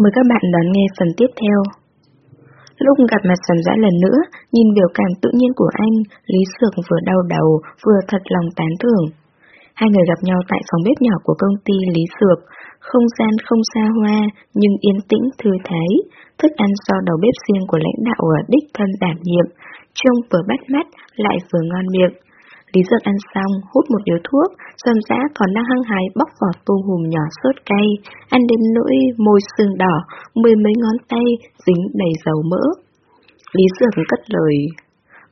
Mời các bạn đón nghe phần tiếp theo. Lúc gặp mặt sầm dã lần nữa, nhìn biểu cảm tự nhiên của anh, Lý Sược vừa đau đầu, vừa thật lòng tán thưởng. Hai người gặp nhau tại phòng bếp nhỏ của công ty Lý Sược, không gian không xa hoa, nhưng yên tĩnh thư thái, thức ăn do đầu bếp riêng của lãnh đạo ở đích thân đảm nhiệm, trông vừa bắt mắt, lại vừa ngon miệng. Lý Dược ăn xong, hút một điếu thuốc, dâm Dã còn đang hăng hái bóc vỏ tôm hùm nhỏ sốt cay, ăn đến nỗi môi sương đỏ, mười mấy ngón tay dính đầy dầu mỡ. Lý Dược cất lời,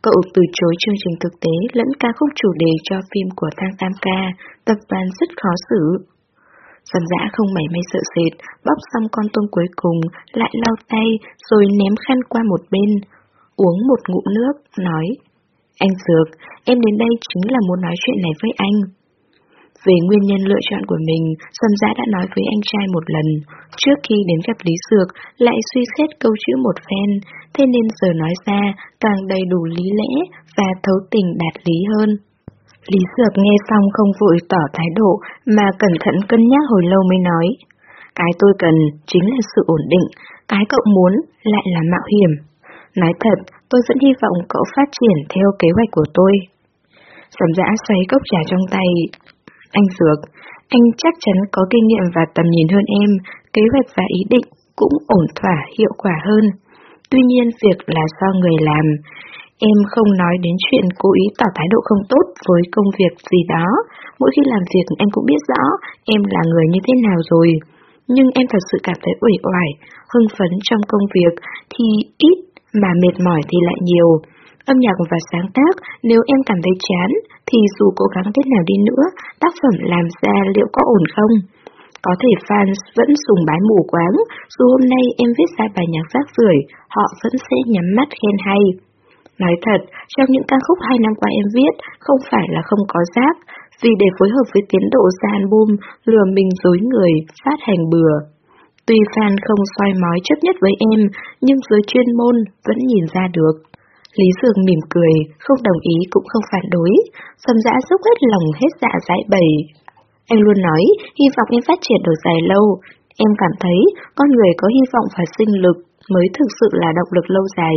cậu từ chối chương trình thực tế lẫn ca khúc chủ đề cho phim của Thang Tam Ca, tập đoàn rất khó xử. Dâm dã không mảy may sợ sệt, bóc xong con tôm cuối cùng, lại lau tay, rồi ném khăn qua một bên. Uống một ngụm nước, nói, anh Dược, em đến đây chính là muốn nói chuyện này với anh. Về nguyên nhân lựa chọn của mình, Sâm Giã đã nói với anh trai một lần, trước khi đến gặp Lý Dược lại suy xét câu chữ một phen, thế nên giờ nói ra càng đầy đủ lý lẽ và thấu tình đạt lý hơn. Lý Dược nghe xong không vội tỏ thái độ mà cẩn thận cân nhắc hồi lâu mới nói. Cái tôi cần chính là sự ổn định, cái cậu muốn lại là mạo hiểm. Nói thật, tôi vẫn hy vọng cậu phát triển theo kế hoạch của tôi. Sầm dã xoay cốc trà trong tay. Anh Dược, anh chắc chắn có kinh nghiệm và tầm nhìn hơn em, kế hoạch và ý định cũng ổn thỏa hiệu quả hơn. Tuy nhiên việc là do người làm. Em không nói đến chuyện cố ý tỏ thái độ không tốt với công việc gì đó. Mỗi khi làm việc em cũng biết rõ em là người như thế nào rồi. Nhưng em thật sự cảm thấy uể oải, hưng phấn trong công việc thì ít mà mệt mỏi thì lại nhiều. Âm nhạc và sáng tác, nếu em cảm thấy chán, thì dù cố gắng thế nào đi nữa, tác phẩm làm ra liệu có ổn không? Có thể fans vẫn sùng bái mù quáng, dù hôm nay em viết ra bài nhạc rác rưởi, họ vẫn sẽ nhắm mắt khen hay. Nói thật, trong những ca khúc hai năm qua em viết, không phải là không có rác, vì để phối hợp với tiến độ ra album, lừa mình dối người, phát hành bừa. Tuy fan không soi mói chấp nhất với em, nhưng giới chuyên môn vẫn nhìn ra được. Lý Dường mỉm cười, không đồng ý cũng không phản đối, sầm dã dốc hết lòng hết dạ giải bày. Anh luôn nói, hy vọng em phát triển được dài lâu. Em cảm thấy, con người có hy vọng và sinh lực mới thực sự là động lực lâu dài.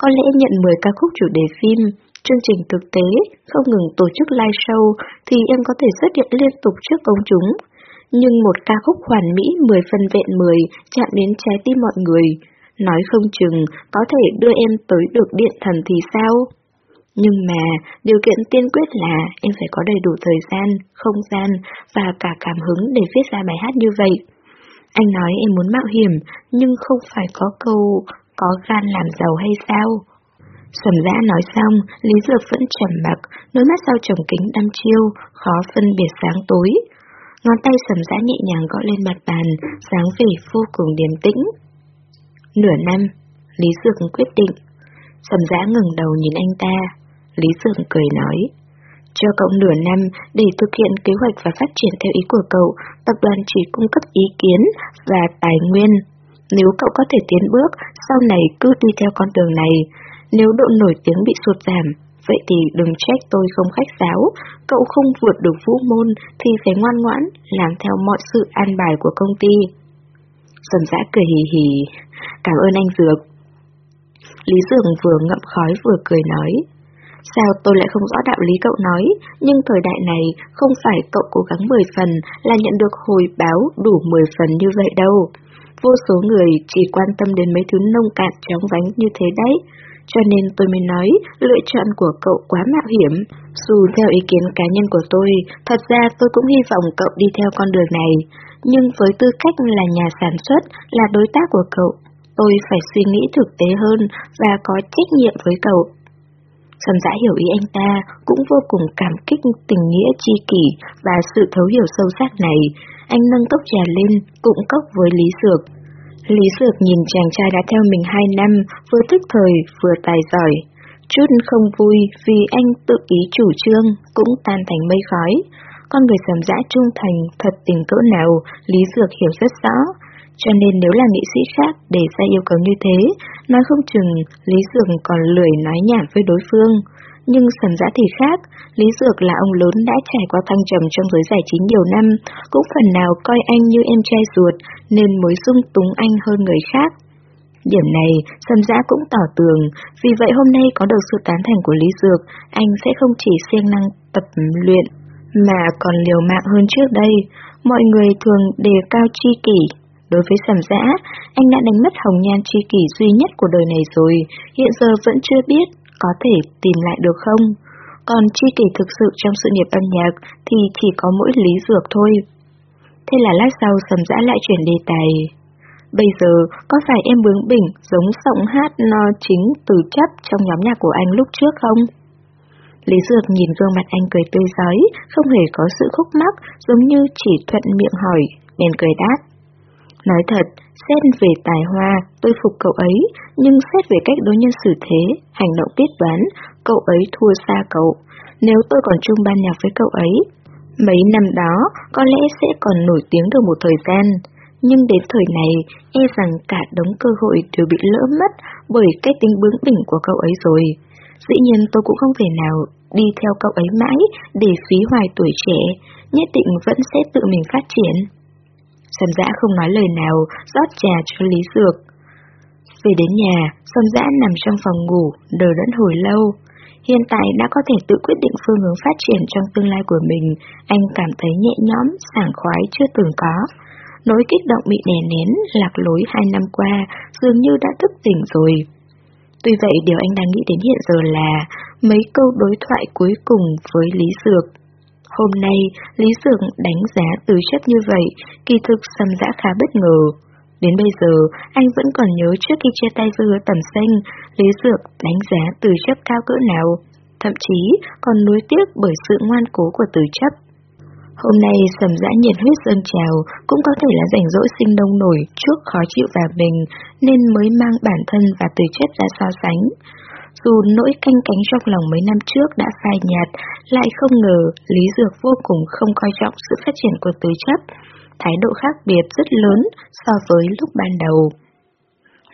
Có lẽ nhận 10 ca khúc chủ đề phim, chương trình thực tế, không ngừng tổ chức live show, thì em có thể xuất hiện liên tục trước công chúng. Nhưng một ca khúc hoàn mỹ 10 phân vẹn 10 chạm đến trái tim mọi người, nói không chừng có thể đưa em tới được điện thần thì sao? Nhưng mà, điều kiện tiên quyết là em phải có đầy đủ thời gian, không gian và cả cảm hứng để viết ra bài hát như vậy. Anh nói em muốn mạo hiểm, nhưng không phải có câu có gan làm giàu hay sao? Sầm dã nói xong, Lý Dược vẫn trầm mặc, đôi mắt sau trồng kính đăm chiêu, khó phân biệt sáng tối. Ngón tay sầm dã nhẹ nhàng gõ lên mặt bàn, dáng vẻ vô cùng điềm tĩnh. Nửa năm, Lý Dược quyết định. Sầm dã ngừng đầu nhìn anh ta. Lý Dược cười nói. Cho cậu nửa năm để thực hiện kế hoạch và phát triển theo ý của cậu, tập đoàn chỉ cung cấp ý kiến và tài nguyên. Nếu cậu có thể tiến bước, sau này cứ đi theo con đường này. Nếu độ nổi tiếng bị sụt giảm, vậy thì đừng trách tôi không khách giáo. Cậu không vượt được vũ môn thì phải ngoan ngoãn, làm theo mọi sự an bài của công ty. Sầm giã cười hì hì. Cảm ơn anh Dược. Lý Dược vừa ngậm khói vừa cười nói. Sao tôi lại không rõ đạo lý cậu nói, nhưng thời đại này không phải cậu cố gắng 10 phần là nhận được hồi báo đủ 10 phần như vậy đâu. Vô số người chỉ quan tâm đến mấy thứ nông cạn chóng vánh như thế đấy. Cho nên tôi mới nói, lựa chọn của cậu quá mạo hiểm. Dù theo ý kiến cá nhân của tôi, thật ra tôi cũng hy vọng cậu đi theo con đường này. Nhưng với tư cách là nhà sản xuất, là đối tác của cậu, tôi phải suy nghĩ thực tế hơn và có trách nhiệm với cậu. Sầm dã hiểu ý anh ta, cũng vô cùng cảm kích tình nghĩa chi kỷ và sự thấu hiểu sâu sắc này. Anh nâng cốc trà lên, cũng cốc với Lý Dược. Lý Dược nhìn chàng trai đã theo mình hai năm, vừa thức thời, vừa tài giỏi. Chút không vui vì anh tự ý chủ trương, cũng tan thành mây khói. Con người sầm dã trung thành, thật tình cỡ nào, Lý Dược hiểu rất rõ. Cho nên nếu là nghị sĩ khác để ra yêu cầu như thế, nói không chừng Lý Dược còn lười nói nhảm với đối phương nhưng sầm dã thì khác. Lý Dược là ông lớn đã trải qua thăng trầm trong giới giải trí nhiều năm, cũng phần nào coi anh như em trai ruột, nên mới dung túng anh hơn người khác. Điểm này, Sầm Dã cũng tỏ tường, vì vậy hôm nay có được sự tán thành của Lý Dược, anh sẽ không chỉ siêng năng tập luyện, mà còn liều mạng hơn trước đây. Mọi người thường đề cao chi kỷ. Đối với Sầm Giã, anh đã đánh mất hồng nhan chi kỷ duy nhất của đời này rồi, hiện giờ vẫn chưa biết có thể tìm lại được không. Còn chi kỷ thực sự trong sự nghiệp âm nhạc thì chỉ có mỗi Lý Dược thôi. Thế là lát sau Sầm Dã lại chuyển đề tài. Bây giờ, có phải em bướng bỉnh giống giọng hát no chính từ chấp trong nhóm nhạc của anh lúc trước không? Lý Dược nhìn gương mặt anh cười tươi giói, không hề có sự khúc mắc, giống như chỉ thuận miệng hỏi, nên cười đáp. Nói thật, xét về tài hoa, tôi phục cậu ấy, nhưng xét về cách đối nhân xử thế, hành động quyết đoán, cậu ấy thua xa cậu. Nếu tôi còn chung ban nhạc với cậu ấy, mấy năm đó có lẽ sẽ còn nổi tiếng được một thời gian. Nhưng đến thời này, e rằng cả đống cơ hội đều bị lỡ mất bởi cái tính bướng bỉnh của cậu ấy rồi. Dĩ nhiên tôi cũng không thể nào đi theo cậu ấy mãi để phí hoài tuổi trẻ, nhất định vẫn sẽ tự mình phát triển. Sầm dã không nói lời nào, rót trà cho Lý Dược. Về đến nhà, Sầm dã nằm trong phòng ngủ, đờ đẫn hồi lâu. Hiện tại đã có thể tự quyết định phương hướng phát triển trong tương lai của mình, anh cảm thấy nhẹ nhõm, sảng khoái chưa từng có. Nỗi kích động bị đè nén, lạc lối hai năm qua, dường như đã thức tỉnh rồi. Tuy vậy điều anh đang nghĩ đến hiện giờ là mấy câu đối thoại cuối cùng với Lý Dược. Hôm nay, Lý Dược đánh giá từ Chất như vậy, kỳ thực xâm dã khá bất ngờ. Đến bây giờ, anh vẫn còn nhớ trước khi chia tay với hứa tầm xanh, Lý Dược đánh giá từ chấp cao cỡ nào, thậm chí còn nuối tiếc bởi sự ngoan cố của từ chấp. Hôm nay sầm dã nhiệt huyết dâng trào, cũng có thể là rảnh rỗi sinh đông nổi, trước khó chịu vào mình, nên mới mang bản thân và từ chất ra so sánh. Dù nỗi canh cánh trong lòng mấy năm trước đã phai nhạt, lại không ngờ Lý Dược vô cùng không coi trọng sự phát triển của từ chất, thái độ khác biệt rất lớn so với lúc ban đầu.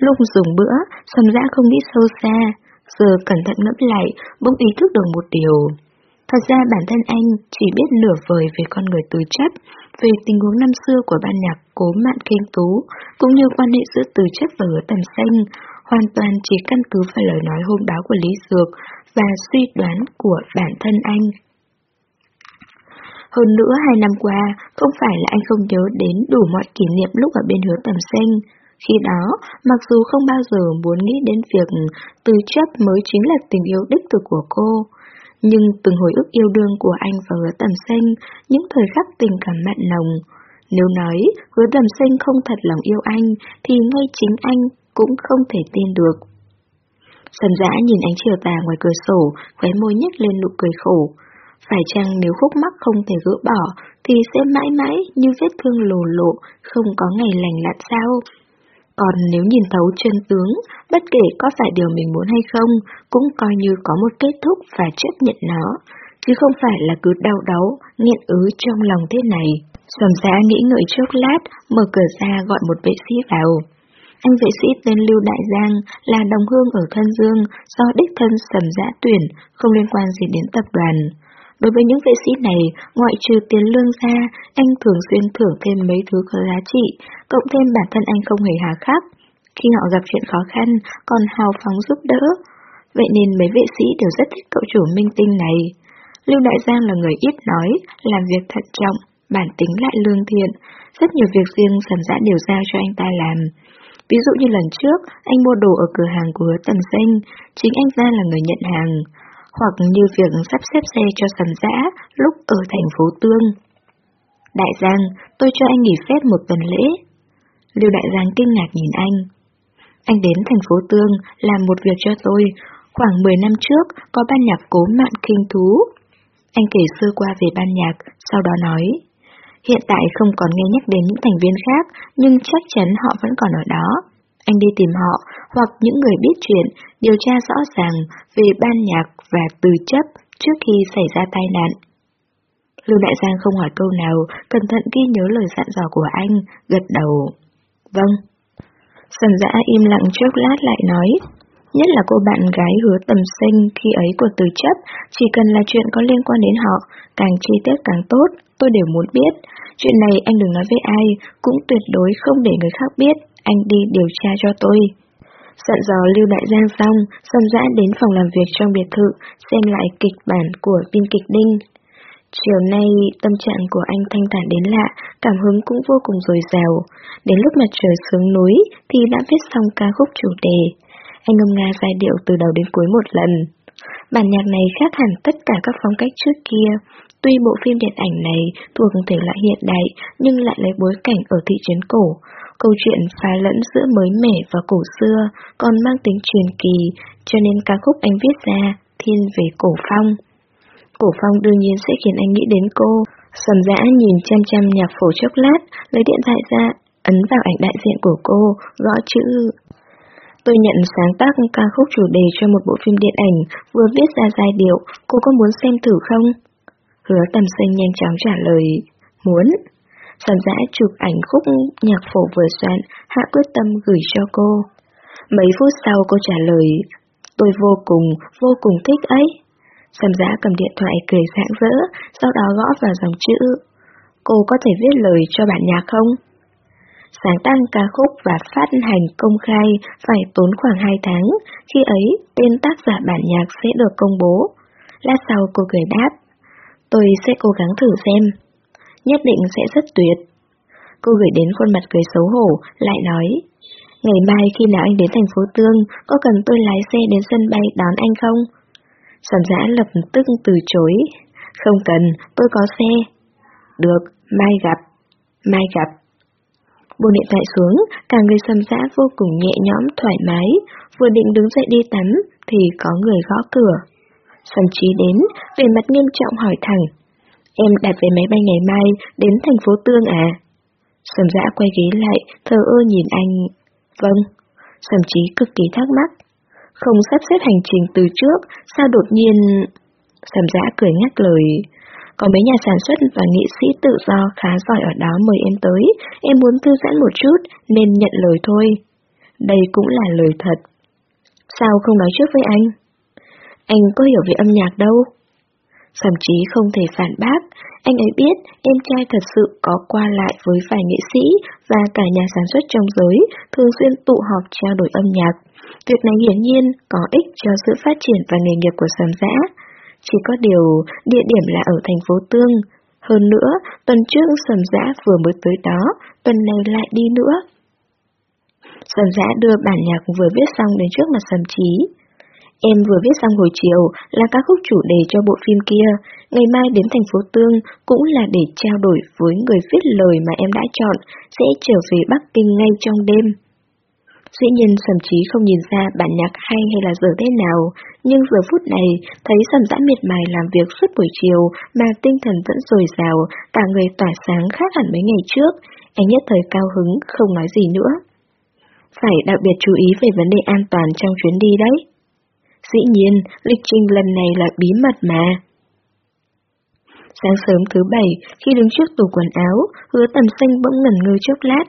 Lúc dùng bữa, sầm dã không nghĩ sâu xa, giờ cẩn thận ngẫm lại, bỗng ý thức được một điều. Thật ra bản thân anh chỉ biết nửa vời về con người từ Chất, về tình huống năm xưa của ban nhạc Cố Mạn Kinh Tú, cũng như quan hệ giữa từ Chất và hứa tầm xanh, hoàn toàn chỉ căn cứ vào lời nói hôm đó của Lý Dược và suy đoán của bản thân anh. Hơn nữa hai năm qua, không phải là anh không nhớ đến đủ mọi kỷ niệm lúc ở bên hứa tầm xanh. Khi đó, mặc dù không bao giờ muốn nghĩ đến việc từ chấp mới chính là tình yêu đích thực của cô, nhưng từng hồi ức yêu đương của anh và hứa tầm xanh, những thời khắc tình cảm mặn nồng. Nếu nói hứa tầm xanh không thật lòng yêu anh, thì ngay chính anh cũng không thể tin được. Sầm dã nhìn ánh chiều tà ngoài cửa sổ, khóe môi nhếch lên nụ cười khổ. Phải chăng nếu khúc mắc không thể gỡ bỏ, thì sẽ mãi mãi như vết thương lồ lộ, không có ngày lành lặn sao? Còn nếu nhìn thấu chân tướng, bất kể có phải điều mình muốn hay không, cũng coi như có một kết thúc và chấp nhận nó, chứ không phải là cứ đau đáu, nghiện ứ trong lòng thế này. Sầm giá nghĩ ngợi chốc lát, mở cửa ra gọi một vệ sĩ vào. Anh vệ sĩ tên Lưu Đại Giang là đồng hương ở Thân Dương do đích thân sầm giã tuyển, không liên quan gì đến tập đoàn. Đối với những vệ sĩ này, ngoại trừ tiền lương ra, anh thường xuyên thưởng thêm mấy thứ có giá trị, cộng thêm bản thân anh không hề hà khắc. Khi họ gặp chuyện khó khăn, còn hào phóng giúp đỡ. Vậy nên mấy vệ sĩ đều rất thích cậu chủ minh tinh này. Lưu Đại Giang là người ít nói, làm việc thận trọng, bản tính lại lương thiện. Rất nhiều việc riêng sầm dã đều giao cho anh ta làm. Ví dụ như lần trước, anh mua đồ ở cửa hàng của Tầm Xanh, chính anh ta là người nhận hàng hoặc như việc sắp xếp xe cho sầm dã lúc ở thành phố Tương. Đại Giang, tôi cho anh nghỉ phép một tuần lễ. Lưu Đại Giang kinh ngạc nhìn anh. Anh đến thành phố Tương làm một việc cho tôi, khoảng 10 năm trước có ban nhạc cố mạn kinh thú. Anh kể sơ qua về ban nhạc, sau đó nói. Hiện tại không còn nghe nhắc đến những thành viên khác, nhưng chắc chắn họ vẫn còn ở đó. Anh đi tìm họ, hoặc những người biết chuyện, điều tra rõ ràng về ban nhạc và từ chấp trước khi xảy ra tai nạn. Lưu Đại Giang không hỏi câu nào, cẩn thận ghi nhớ lời dặn dò của anh, gật đầu. Vâng. Sầm dã im lặng chốc lát lại nói. Nhất là cô bạn gái hứa tầm sinh khi ấy của từ chấp, chỉ cần là chuyện có liên quan đến họ, càng chi tiết càng tốt, tôi đều muốn biết. Chuyện này anh đừng nói với ai, cũng tuyệt đối không để người khác biết, anh đi điều tra cho tôi. Dặn dò Lưu Đại Giang xong, Sâm Dã đến phòng làm việc trong biệt thự, xem lại kịch bản của biên kịch Đinh. Chiều nay, tâm trạng của anh thanh thản đến lạ, cảm hứng cũng vô cùng dồi dào. Đến lúc mặt trời xuống núi thì đã viết xong ca khúc chủ đề. Anh ngâm nga giai điệu từ đầu đến cuối một lần. Bản nhạc này khác hẳn tất cả các phong cách trước kia. Tuy bộ phim điện ảnh này thuộc thể loại hiện đại nhưng lại lấy bối cảnh ở thị trấn cổ. Câu chuyện pha lẫn giữa mới mẻ và cổ xưa còn mang tính truyền kỳ cho nên ca khúc anh viết ra thiên về cổ phong. Cổ phong đương nhiên sẽ khiến anh nghĩ đến cô. Sầm dã nhìn chăm chăm nhạc phổ chốc lát, lấy điện thoại ra, ấn vào ảnh đại diện của cô, gõ chữ. Tôi nhận sáng tác ca khúc chủ đề cho một bộ phim điện ảnh, vừa viết ra giai điệu, cô có muốn xem thử không? Hứa tầm sinh nhanh chóng trả lời, muốn. Sầm dã chụp ảnh khúc nhạc phổ vừa soạn, hạ quyết tâm gửi cho cô. Mấy phút sau cô trả lời, tôi vô cùng, vô cùng thích ấy. Sầm giã cầm điện thoại cười rạng rỡ, sau đó gõ vào dòng chữ. Cô có thể viết lời cho bản nhạc không? Sáng tác ca khúc và phát hành công khai phải tốn khoảng 2 tháng, khi ấy tên tác giả bản nhạc sẽ được công bố. Lát sau cô cười đáp, tôi sẽ cố gắng thử xem. Nhất định sẽ rất tuyệt. Cô gửi đến khuôn mặt cười xấu hổ, lại nói, ngày mai khi nào anh đến thành phố Tương, có cần tôi lái xe đến sân bay đón anh không? Sầm giã lập tức từ chối. Không cần, tôi có xe. Được, mai gặp. Mai gặp. Buông điện thoại xuống, cả người sầm giã vô cùng nhẹ nhõm thoải mái, vừa định đứng dậy đi tắm, thì có người gõ cửa. Sầm trí đến, về mặt nghiêm trọng hỏi thẳng. Em đặt vé máy bay ngày mai đến thành phố Tương à? Sầm dã quay ghế lại, thờ ơ nhìn anh. Vâng. Sầm trí cực kỳ thắc mắc không sắp xếp hành trình từ trước, sao đột nhiên... Sầm dã cười ngắt lời. Có mấy nhà sản xuất và nghệ sĩ tự do khá giỏi ở đó mời em tới, em muốn thư giãn một chút nên nhận lời thôi. Đây cũng là lời thật. Sao không nói trước với anh? Anh có hiểu về âm nhạc đâu. Thậm chí không thể phản bác, anh ấy biết em trai thật sự có qua lại với vài nghệ sĩ và cả nhà sản xuất trong giới, thường xuyên tụ họp trao đổi âm nhạc. Việc này hiển nhiên có ích cho sự phát triển và nghề nghiệp của sầm giã. Chỉ có điều, địa điểm là ở thành phố Tương. Hơn nữa, tuần trước sầm giã vừa mới tới đó, tuần này lại đi nữa. Sầm giã đưa bản nhạc vừa viết xong đến trước mặt sầm trí. Em vừa viết xong hồi chiều là ca khúc chủ đề cho bộ phim kia, ngày mai đến thành phố Tương cũng là để trao đổi với người viết lời mà em đã chọn, sẽ trở về Bắc Kinh ngay trong đêm. Dĩ nhiên Sầm Chí không nhìn ra bản nhạc hay hay là dở thế nào, nhưng giờ phút này thấy Sầm Dã miệt mài làm việc suốt buổi chiều mà tinh thần vẫn dồi dào, cả người tỏa sáng khác hẳn mấy ngày trước, anh nhất thời cao hứng, không nói gì nữa. Phải đặc biệt chú ý về vấn đề an toàn trong chuyến đi đấy. Dĩ nhiên, lịch trình lần này là bí mật mà. Sáng sớm thứ bảy, khi đứng trước tủ quần áo, hứa tầm xanh bỗng ngẩn ngơ chốc lát.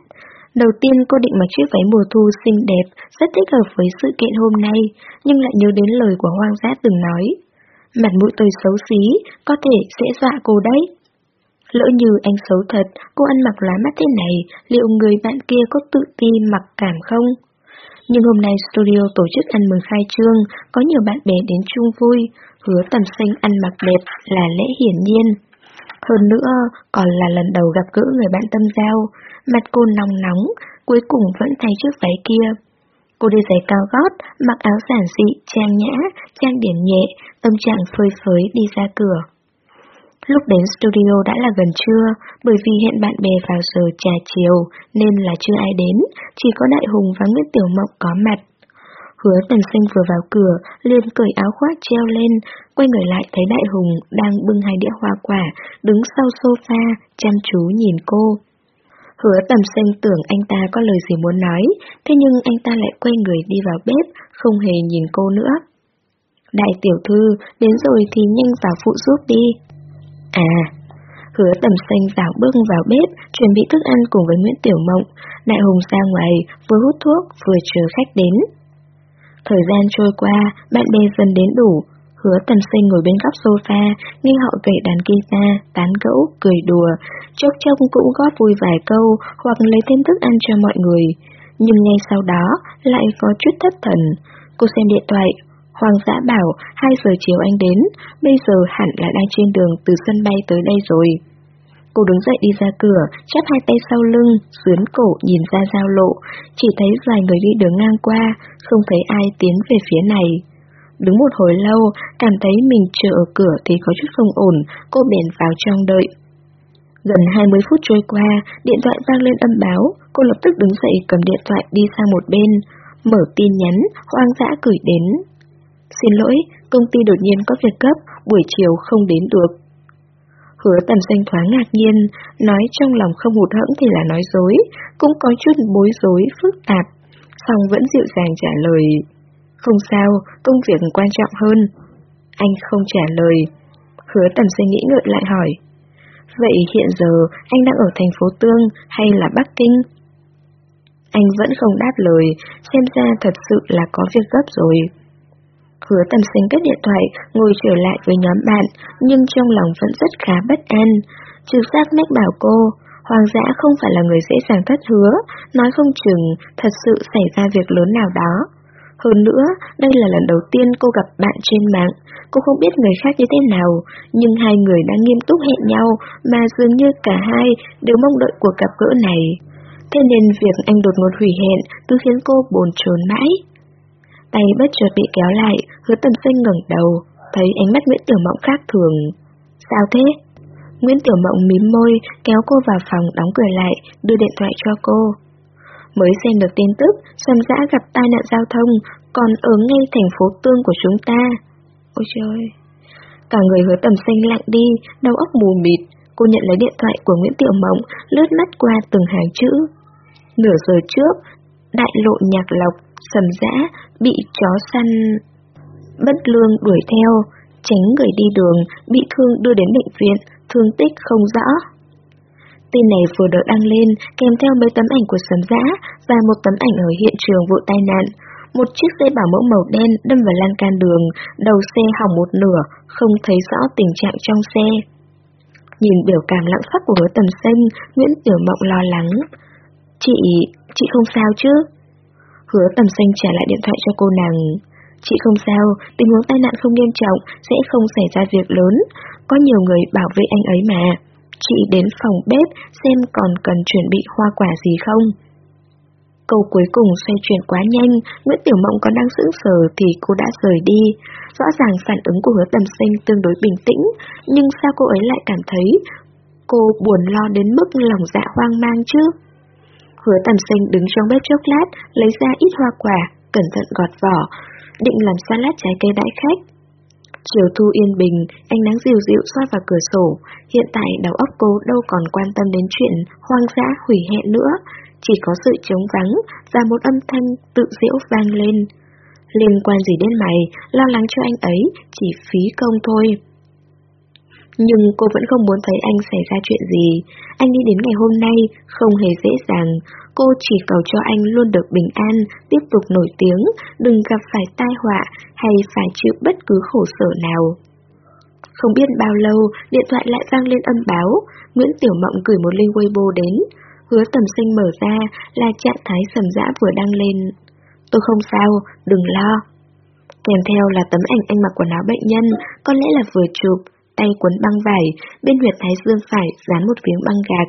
Đầu tiên cô định mặc chiếc váy mùa thu xinh đẹp, rất thích hợp với sự kiện hôm nay, nhưng lại nhớ đến lời của hoang dã từng nói. Mặt mũi tôi xấu xí, có thể sẽ dọa cô đấy. Lỡ như anh xấu thật, cô ăn mặc lá mắt thế này, liệu người bạn kia có tự ti mặc cảm không? Nhưng hôm nay studio tổ chức ăn mừng khai trương, có nhiều bạn bè đến chung vui, hứa tầm sinh ăn mặc đẹp là lẽ hiển nhiên. Hơn nữa, còn là lần đầu gặp gỡ người bạn tâm giao, mặt cô nóng nóng, cuối cùng vẫn thay chiếc váy kia. Cô đi giày cao gót, mặc áo giản dị, trang nhã, trang điểm nhẹ, tâm trạng phơi phới đi ra cửa. Lúc đến studio đã là gần trưa, bởi vì hẹn bạn bè vào giờ trà chiều, nên là chưa ai đến, chỉ có Đại Hùng và Nguyễn Tiểu Mộng có mặt. Hứa Tần Sinh vừa vào cửa, liền cởi áo khoác treo lên, quay người lại thấy Đại Hùng đang bưng hai đĩa hoa quả, đứng sau sofa, chăm chú nhìn cô. Hứa Tầm Sinh tưởng anh ta có lời gì muốn nói, thế nhưng anh ta lại quay người đi vào bếp, không hề nhìn cô nữa. Đại tiểu thư, đến rồi thì nhanh vào phụ giúp đi. À, hứa tầm xanh rào bước vào bếp, chuẩn bị thức ăn cùng với Nguyễn Tiểu Mộng. Đại Hùng ra ngoài, vừa hút thuốc, vừa chờ khách đến. Thời gian trôi qua, bạn bè dần đến đủ. Hứa tầm sinh ngồi bên góc sofa, nghe họ gậy đàn guitar, tán gẫu, cười đùa, chốc chốc cũng góp vui vài câu hoặc lấy thêm thức ăn cho mọi người. Nhưng ngay sau đó, lại có chút thất thần. Cô xem điện thoại, Hoàng giã bảo 2 giờ chiều anh đến, bây giờ hẳn là đang trên đường từ sân bay tới đây rồi. Cô đứng dậy đi ra cửa, chắp hai tay sau lưng, dướn cổ nhìn ra giao lộ, chỉ thấy vài người đi đường ngang qua, không thấy ai tiến về phía này. Đứng một hồi lâu, cảm thấy mình chờ ở cửa thì có chút không ổn, cô bèn vào trong đợi. Gần 20 phút trôi qua, điện thoại vang lên âm báo, cô lập tức đứng dậy cầm điện thoại đi sang một bên, mở tin nhắn, hoang dã gửi đến. Xin lỗi, công ty đột nhiên có việc cấp, buổi chiều không đến được. Hứa tầm xanh thoáng ngạc nhiên, nói trong lòng không hụt hẫng thì là nói dối, cũng có chút bối rối, phức tạp, song vẫn dịu dàng trả lời. Không sao, công việc quan trọng hơn. Anh không trả lời. Hứa tầm xanh nghĩ ngợi lại hỏi. Vậy hiện giờ anh đang ở thành phố Tương hay là Bắc Kinh? Anh vẫn không đáp lời, xem ra thật sự là có việc gấp rồi. Hứa tầm sinh cất điện thoại, ngồi trở lại với nhóm bạn, nhưng trong lòng vẫn rất khá bất an. Trực giác mách bảo cô, Hoàng dã không phải là người dễ dàng thất hứa, nói không chừng thật sự xảy ra việc lớn nào đó. Hơn nữa, đây là lần đầu tiên cô gặp bạn trên mạng, cô không biết người khác như thế nào, nhưng hai người đang nghiêm túc hẹn nhau mà dường như cả hai đều mong đợi cuộc gặp gỡ này. Thế nên việc anh đột ngột hủy hẹn cứ khiến cô bồn chồn mãi. Tay bất chợt bị kéo lại, hứa tầm xanh ngẩng đầu, thấy ánh mắt Nguyễn Tiểu Mộng khác thường. Sao thế? Nguyễn Tiểu Mộng mím môi, kéo cô vào phòng đóng cửa lại, đưa điện thoại cho cô. Mới xem được tin tức, Sầm Dã gặp tai nạn giao thông, còn ở ngay thành phố Tương của chúng ta. Ôi trời! Cả người hứa tầm xanh lạnh đi, đầu óc mù mịt. Cô nhận lấy điện thoại của Nguyễn Tiểu Mộng, lướt mắt qua từng hàng chữ. Nửa giờ trước, đại lộ nhạc lộc, sầm dã, bị chó săn bất lương đuổi theo, tránh người đi đường, bị thương đưa đến bệnh viện, thương tích không rõ. Tin này vừa được đăng lên, kèm theo mấy tấm ảnh của sầm dã và một tấm ảnh ở hiện trường vụ tai nạn. Một chiếc xe bảo mẫu màu đen đâm vào lan can đường, đầu xe hỏng một nửa, không thấy rõ tình trạng trong xe. Nhìn biểu cảm lặng sắc của hứa tầm xanh, Nguyễn Tiểu Mộng lo lắng. Chị, chị không sao chứ? Hứa tầm xanh trả lại điện thoại cho cô nàng. Chị không sao, tình huống tai nạn không nghiêm trọng, sẽ không xảy ra việc lớn. Có nhiều người bảo vệ anh ấy mà. Chị đến phòng bếp xem còn cần chuẩn bị hoa quả gì không. Câu cuối cùng xoay chuyển quá nhanh, Nguyễn Tiểu Mộng còn đang sững sờ thì cô đã rời đi. Rõ ràng phản ứng của hứa tầm sinh tương đối bình tĩnh, nhưng sao cô ấy lại cảm thấy cô buồn lo đến mức lòng dạ hoang mang chứ? Hứa tầm sinh đứng trong bếp chốc lát, lấy ra ít hoa quả, cẩn thận gọt vỏ, định làm salad trái cây đãi khách. Chiều thu yên bình, ánh nắng dịu dịu soi vào cửa sổ, hiện tại đầu óc cô đâu còn quan tâm đến chuyện hoang dã hủy hẹn nữa, chỉ có sự trống vắng và một âm thanh tự diễu vang lên. Liên quan gì đến mày, lo lắng cho anh ấy, chỉ phí công thôi. Nhưng cô vẫn không muốn thấy anh xảy ra chuyện gì. Anh đi đến ngày hôm nay không hề dễ dàng. Cô chỉ cầu cho anh luôn được bình an, tiếp tục nổi tiếng, đừng gặp phải tai họa hay phải chịu bất cứ khổ sở nào. Không biết bao lâu, điện thoại lại vang lên âm báo. Nguyễn Tiểu Mộng gửi một link Weibo đến. Hứa tầm sinh mở ra là trạng thái sầm dã vừa đăng lên. Tôi không sao, đừng lo. Kèm theo là tấm ảnh anh mặc quần áo bệnh nhân, có lẽ là vừa chụp, tay quấn băng vải, bên huyệt thái dương phải dán một miếng băng gạc.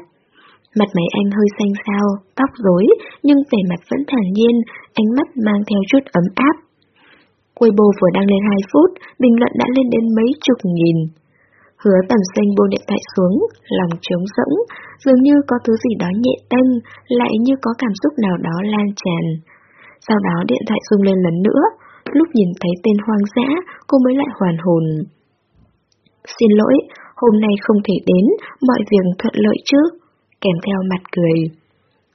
Mặt máy anh hơi xanh xao, tóc rối, nhưng vẻ mặt vẫn thản nhiên, ánh mắt mang theo chút ấm áp. Weibo vừa đăng lên 2 phút, bình luận đã lên đến mấy chục nghìn. Hứa tầm xanh buông điện thoại xuống, lòng trống rỗng, dường như có thứ gì đó nhẹ tênh, lại như có cảm xúc nào đó lan tràn. Sau đó điện thoại rung lên lần nữa, lúc nhìn thấy tên hoang dã, cô mới lại hoàn hồn. Xin lỗi, hôm nay không thể đến, mọi việc thuận lợi chứ? Kèm theo mặt cười.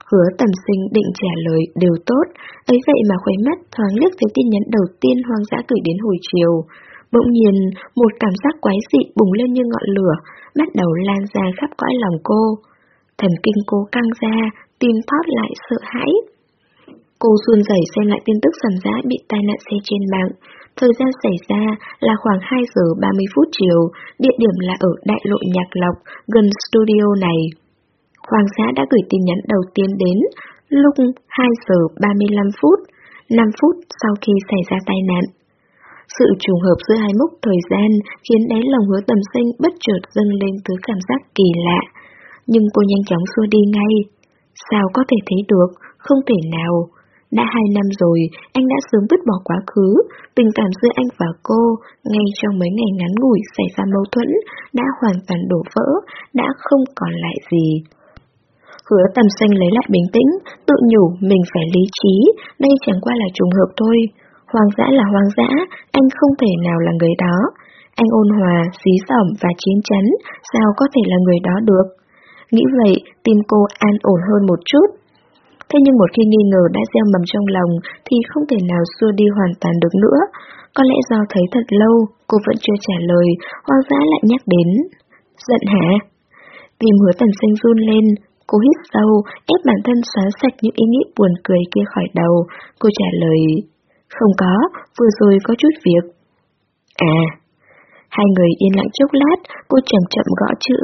Hứa tầm sinh định trả lời đều tốt, ấy vậy mà khuấy mắt thoáng liếc thấy tin nhắn đầu tiên hoang dã gửi đến hồi chiều. Bỗng nhiên, một cảm giác quái dị bùng lên như ngọn lửa, bắt đầu lan ra khắp cõi lòng cô. Thần kinh cô căng ra, tim thoát lại sợ hãi. Cô Cô xuân rẩy xem lại tin tức sầm dã bị tai nạn xe trên mạng. Thời gian xảy ra là khoảng 2 giờ 30 phút chiều, địa điểm là ở đại lộ Nhạc Lộc, gần studio này. Hoàng xã đã gửi tin nhắn đầu tiên đến lúc 2 giờ 35 phút, 5 phút sau khi xảy ra tai nạn. Sự trùng hợp giữa hai mốc thời gian khiến đáy lòng hứa tầm sinh bất chợt dâng lên thứ cảm giác kỳ lạ. Nhưng cô nhanh chóng xua đi ngay. Sao có thể thấy được, không thể nào. Đã hai năm rồi, anh đã sớm vứt bỏ quá khứ, tình cảm giữa anh và cô, ngay trong mấy ngày ngắn ngủi xảy ra mâu thuẫn, đã hoàn toàn đổ vỡ, đã không còn lại gì. Hứa tầm xanh lấy lại bình tĩnh, tự nhủ mình phải lý trí, đây chẳng qua là trùng hợp thôi. Hoang dã là hoang dã, anh không thể nào là người đó. Anh ôn hòa, xí xỏm và chiến chắn, sao có thể là người đó được? Nghĩ vậy, tim cô an ổn hơn một chút. Thế nhưng một khi nghi ngờ đã gieo mầm trong lòng thì không thể nào xua đi hoàn toàn được nữa. Có lẽ do thấy thật lâu, cô vẫn chưa trả lời, hoa giã lại nhắc đến. Giận hả? Tìm hứa tần sinh run lên, cô hít sâu, ép bản thân xóa sạch những ý nghĩ buồn cười kia khỏi đầu. Cô trả lời, không có, vừa rồi có chút việc. À, hai người yên lặng chốc lát, cô chậm chậm gõ chữ.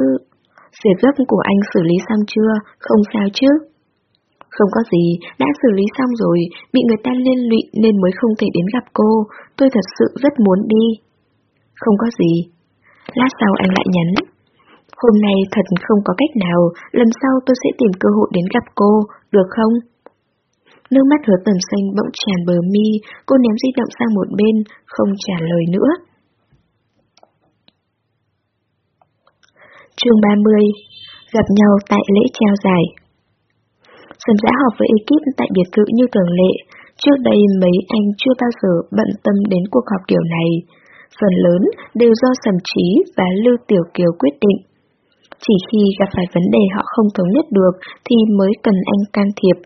Việc gấp của anh xử lý xong chưa, không sao chứ? Không có gì, đã xử lý xong rồi, bị người ta liên lụy nên mới không thể đến gặp cô, tôi thật sự rất muốn đi. Không có gì. Lát sau anh lại nhắn. Hôm nay thật không có cách nào, lần sau tôi sẽ tìm cơ hội đến gặp cô, được không? Nước mắt hứa tầm xanh bỗng tràn bờ mi, cô ném di động sang một bên, không trả lời nữa. chương 30 Gặp nhau tại lễ trao giải Sầm giã họp với ekip tại biệt thự như thường lệ, trước đây mấy anh chưa bao giờ bận tâm đến cuộc họp kiểu này. Phần lớn đều do Sầm Trí và Lưu Tiểu Kiều quyết định. Chỉ khi gặp phải vấn đề họ không thống nhất được thì mới cần anh can thiệp.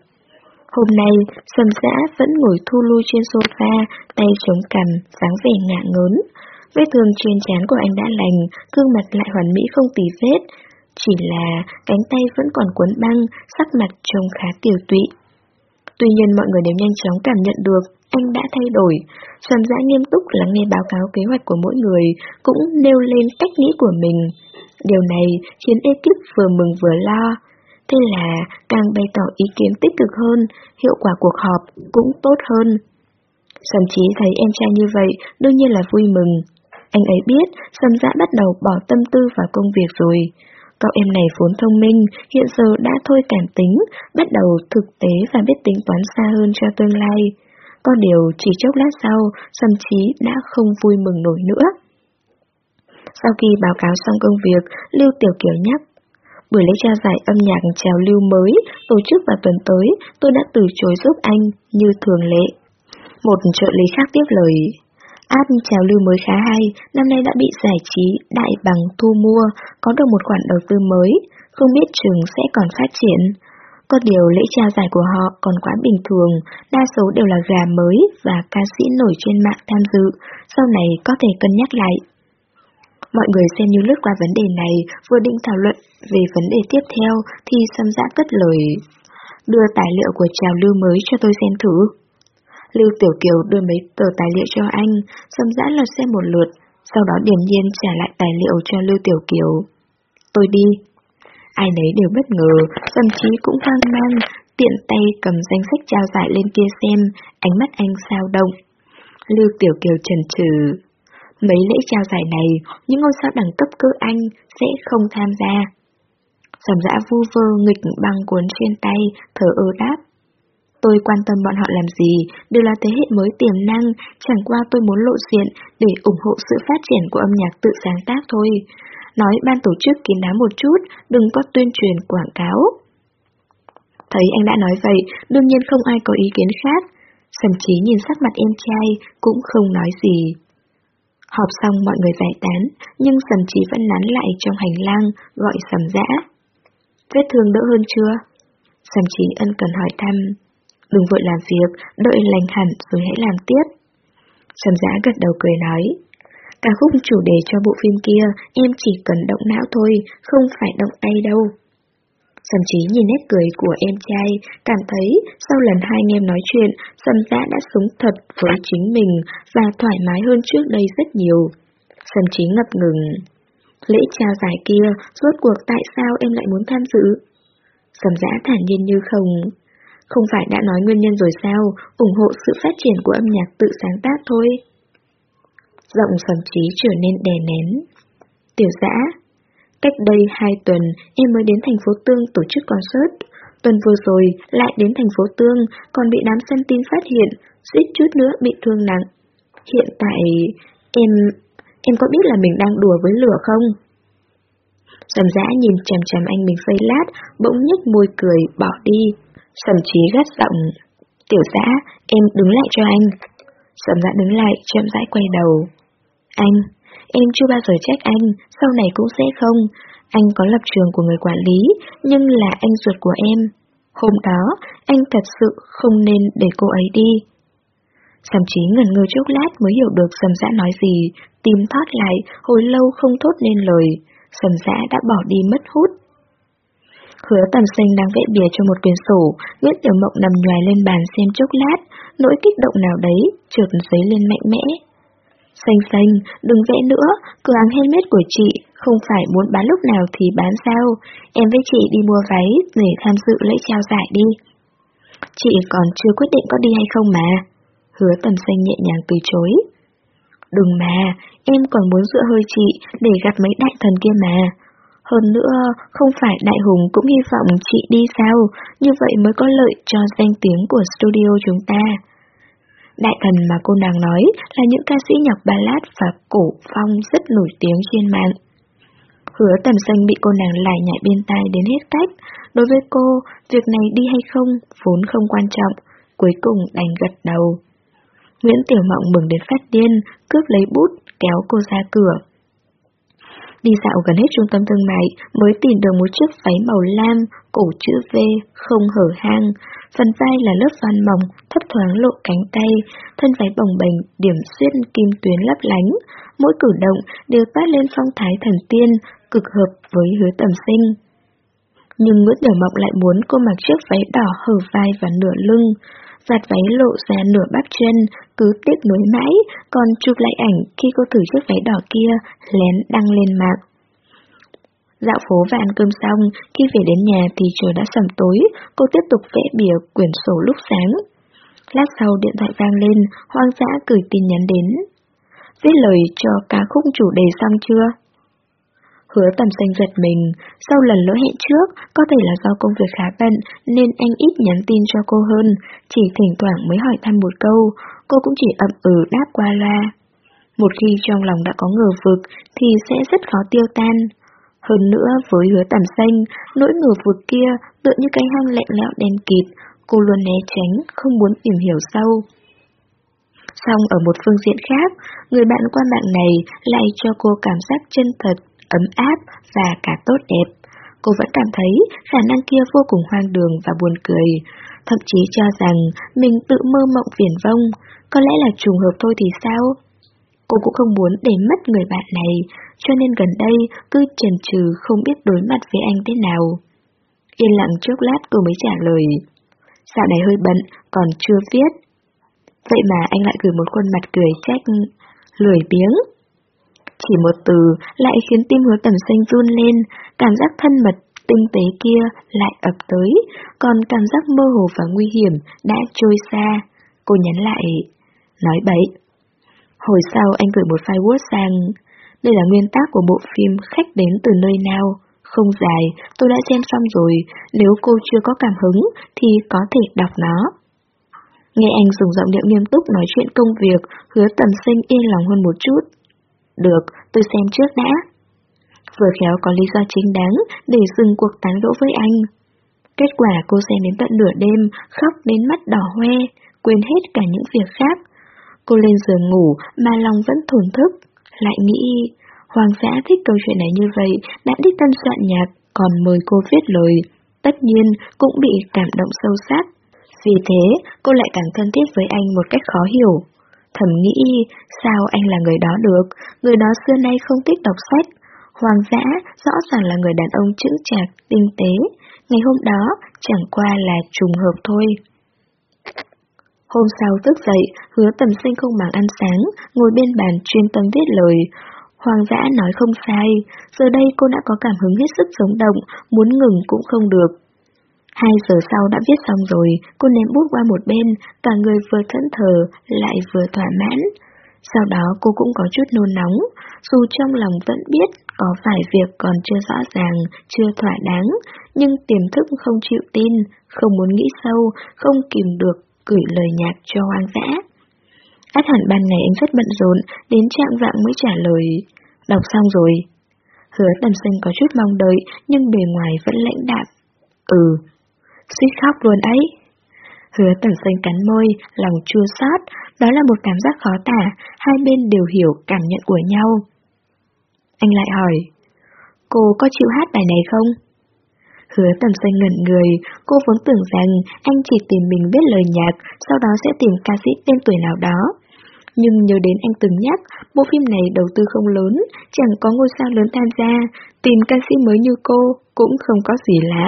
Hôm nay, Sầm Giã vẫn ngồi thu lui trên sofa, tay chống cằm, dáng vẻ ngạ ngớn. Vết thương trên trán của anh đã lành, gương mặt lại hoàn mỹ không tì vết, chỉ là cánh tay vẫn còn cuốn băng, sắc mặt trông khá tiểu tụy. Tuy nhiên mọi người đều nhanh chóng cảm nhận được anh đã thay đổi. Sầm dã nghiêm túc lắng nghe báo cáo kế hoạch của mỗi người, cũng nêu lên cách nghĩ của mình. Điều này khiến ekip vừa mừng vừa lo. Thế là càng bày tỏ ý kiến tích cực hơn, hiệu quả cuộc họp cũng tốt hơn. Sầm chí thấy em trai như vậy, đương nhiên là vui mừng. Anh ấy biết, Sầm dã bắt đầu bỏ tâm tư vào công việc rồi. Cậu em này vốn thông minh, hiện giờ đã thôi cảm tính, bắt đầu thực tế và biết tính toán xa hơn cho tương lai. Có điều chỉ chốc lát sau, Sầm Chí đã không vui mừng nổi nữa. Sau khi báo cáo xong công việc, Lưu Tiểu Kiều nhắc. Buổi lễ trao giải âm nhạc trào lưu mới, tổ chức vào tuần tới, tôi đã từ chối giúp anh, như thường lệ. Một trợ lý khác tiếp lời, App trào lưu mới khá hay, năm nay đã bị giải trí đại bằng thu mua, có được một khoản đầu tư mới, không biết trường sẽ còn phát triển. Có điều lễ trao giải của họ còn quá bình thường, đa số đều là gà mới và ca sĩ nổi trên mạng tham dự, sau này có thể cân nhắc lại. Mọi người xem như lướt qua vấn đề này, vừa định thảo luận về vấn đề tiếp theo thì xâm dã cất lời. Đưa tài liệu của trào lưu mới cho tôi xem thử. Lưu Tiểu Kiều đưa mấy tờ tài liệu cho anh, xâm dã lật xem một lượt, sau đó điềm nhiên trả lại tài liệu cho Lưu Tiểu Kiều. Tôi đi. Ai nấy đều bất ngờ, thậm chí cũng hoang mang, tiện tay cầm danh sách trao giải lên kia xem, ánh mắt anh sao động. Lưu Tiểu Kiều trần trừ. Mấy lễ trao giải này, những ngôi sao đẳng cấp cơ anh sẽ không tham gia. Sầm dã vu vơ nghịch băng cuốn trên tay, thở ơ đáp. Tôi quan tâm bọn họ làm gì, đều là thế hệ mới tiềm năng, chẳng qua tôi muốn lộ diện để ủng hộ sự phát triển của âm nhạc tự sáng tác thôi. Nói ban tổ chức kín đáo một chút, đừng có tuyên truyền quảng cáo. Thấy anh đã nói vậy, đương nhiên không ai có ý kiến khác. Sầm chí nhìn sắc mặt em trai, cũng không nói gì. Họp xong mọi người giải tán, nhưng sầm chí vẫn nắn lại trong hành lang, gọi sầm dã. Vết thương đỡ hơn chưa? Sầm chí ân cần hỏi thăm. Đừng vội làm việc, đợi lành hẳn rồi hãy làm tiếp. Sầm giã gật đầu cười nói. Cả khúc chủ đề cho bộ phim kia, em chỉ cần động não thôi, không phải động tay đâu. Sầm trí nhìn nét cười của em trai, cảm thấy sau lần hai anh em nói chuyện, Sầm dã đã sống thật với chính mình và thoải mái hơn trước đây rất nhiều. Sầm trí ngập ngừng. Lễ trao giải kia, rốt cuộc tại sao em lại muốn tham dự? Sầm dã thản nhiên như không. Không phải đã nói nguyên nhân rồi sao, ủng hộ sự phát triển của âm nhạc tự sáng tác thôi. Giọng sầm trí trở nên đè nén. Tiểu dã, cách đây hai tuần em mới đến thành phố Tương tổ chức concert. Tuần vừa rồi lại đến thành phố Tương, còn bị đám săn tin phát hiện, suýt chút nữa bị thương nặng. Hiện tại, em... em có biết là mình đang đùa với lửa không? Sầm dã nhìn chằm chằm anh mình phây lát, bỗng nhếch môi cười, bỏ đi. Sầm trí gắt giọng. Tiểu dã, em đứng lại cho anh. Sầm dã đứng lại, chậm rãi quay đầu. Anh, em chưa bao giờ trách anh, sau này cũng sẽ không. Anh có lập trường của người quản lý, nhưng là anh ruột của em. Hôm đó, anh thật sự không nên để cô ấy đi. Sầm trí ngần ngơ chốc lát mới hiểu được sầm dã nói gì, tìm thoát lại, hồi lâu không thốt nên lời. Sầm dã đã bỏ đi mất hút. Hứa tầm sinh đang vẽ bìa cho một quyển sổ, Nguyễn Tiểu Mộng nằm nhòi lên bàn xem chốc lát, nỗi kích động nào đấy, trượt giấy lên mạnh mẽ. Xanh xanh, đừng vẽ nữa, cửa hàng handmade của chị, không phải muốn bán lúc nào thì bán sao, em với chị đi mua váy để tham dự lễ trao giải đi. Chị còn chưa quyết định có đi hay không mà. Hứa tầm xanh nhẹ nhàng từ chối. Đừng mà, em còn muốn dựa hơi chị để gặp mấy đại thần kia mà. Hơn nữa, không phải Đại Hùng cũng hy vọng chị đi sao, như vậy mới có lợi cho danh tiếng của studio chúng ta. Đại thần mà cô nàng nói là những ca sĩ nhạc ballad và cổ phong rất nổi tiếng trên mạng. Hứa tầm xanh bị cô nàng lại nhại bên tai đến hết cách. Đối với cô, việc này đi hay không vốn không quan trọng, cuối cùng đành gật đầu. Nguyễn Tiểu Mộng mừng đến phát điên, cướp lấy bút, kéo cô ra cửa. Đi dạo gần hết trung tâm thương mại mới tìm được một chiếc váy màu lam, cổ chữ V, không hở hang. Phần vai là lớp van mỏng, thấp thoáng lộ cánh tay, thân váy bồng bềnh, điểm xuyên kim tuyến lấp lánh. Mỗi cử động đều toát lên phong thái thần tiên, cực hợp với hứa tầm sinh. Nhưng Nguyễn Tiểu Mộng lại muốn cô mặc chiếc váy đỏ hở vai và nửa lưng giặt váy lộ ra nửa bắp chân, cứ tiếc nuối mãi, còn chụp lại ảnh khi cô thử chiếc váy đỏ kia, lén đăng lên mạng. Dạo phố và ăn cơm xong, khi về đến nhà thì trời đã sầm tối, cô tiếp tục vẽ bìa quyển sổ lúc sáng. Lát sau điện thoại vang lên, hoang dã gửi tin nhắn đến. Viết lời cho ca khúc chủ đề xong chưa? Hứa tầm xanh giật mình, sau lần lỗi hẹn trước, có thể là do công việc khá bận nên anh ít nhắn tin cho cô hơn, chỉ thỉnh thoảng mới hỏi thăm một câu, cô cũng chỉ ậm ừ đáp qua loa. Một khi trong lòng đã có ngờ vực thì sẽ rất khó tiêu tan. Hơn nữa với hứa tầm xanh, nỗi ngờ vực kia tựa như cái hang lẹn lẽo đen kịt, cô luôn né tránh, không muốn tìm hiểu sâu. Xong ở một phương diện khác, người bạn qua mạng này lại cho cô cảm giác chân thật, ấm áp và cả tốt đẹp. Cô vẫn cảm thấy khả năng kia vô cùng hoang đường và buồn cười, thậm chí cho rằng mình tự mơ mộng viển vông, có lẽ là trùng hợp thôi thì sao? Cô cũng không muốn để mất người bạn này, cho nên gần đây cứ chần chừ không biết đối mặt với anh thế nào. Yên lặng chốc lát cô mới trả lời. Dạo này hơi bận, còn chưa viết. Vậy mà anh lại gửi một khuôn mặt cười trách, lười biếng. Chỉ một từ lại khiến tim hứa tầm xanh run lên, cảm giác thân mật, tinh tế kia lại ập tới, còn cảm giác mơ hồ và nguy hiểm đã trôi xa. Cô nhắn lại, nói bậy. Hồi sau anh gửi một file Word sang, đây là nguyên tác của bộ phim Khách đến từ nơi nào. Không dài, tôi đã xem xong rồi, nếu cô chưa có cảm hứng thì có thể đọc nó. Nghe anh dùng giọng điệu nghiêm túc nói chuyện công việc, hứa tầm sinh yên lòng hơn một chút. Được, tôi xem trước đã. Vừa khéo có lý do chính đáng để dừng cuộc tán gẫu với anh. Kết quả cô xem đến tận nửa đêm, khóc đến mắt đỏ hoe, quên hết cả những việc khác. Cô lên giường ngủ mà lòng vẫn thổn thức, lại nghĩ Hoàng giã thích câu chuyện này như vậy, đã đích tân soạn nhạc, còn mời cô viết lời. Tất nhiên cũng bị cảm động sâu sắc. Vì thế, cô lại càng thân thiết với anh một cách khó hiểu. Thầm nghĩ, sao anh là người đó được, người đó xưa nay không thích đọc sách. Hoàng giã rõ ràng là người đàn ông chững chạc, tinh tế, ngày hôm đó chẳng qua là trùng hợp thôi. Hôm sau thức dậy, hứa tầm sinh không màng ăn sáng, ngồi bên bàn chuyên tâm viết lời. Hoàng dã nói không sai, giờ đây cô đã có cảm hứng hết sức sống động, muốn ngừng cũng không được. Hai giờ sau đã viết xong rồi, cô ném bút qua một bên, cả người vừa thẫn thờ, lại vừa thỏa mãn. Sau đó cô cũng có chút nôn nóng, dù trong lòng vẫn biết có vài việc còn chưa rõ ràng, chưa thỏa đáng, nhưng tiềm thức không chịu tin, không muốn nghĩ sâu, không kìm được gửi lời nhạc cho hoang dã. Át hẳn ban ngày anh rất bận rộn, đến trạng vạng mới trả lời. Đọc xong rồi. Hứa tầm sinh có chút mong đợi, nhưng bề ngoài vẫn lãnh đạm. Ừ. Suýt khóc luôn ấy. Hứa tầm sinh cắn môi, lòng chua xót, đó là một cảm giác khó tả, hai bên đều hiểu cảm nhận của nhau. Anh lại hỏi, cô có chịu hát bài này không? Hứa tầm xanh ngẩn người, cô vốn tưởng rằng anh chỉ tìm mình biết lời nhạc, sau đó sẽ tìm ca sĩ tên tuổi nào đó. Nhưng nhớ đến anh từng nhắc, bộ phim này đầu tư không lớn, chẳng có ngôi sao lớn tham gia, tìm ca sĩ mới như cô cũng không có gì lạ.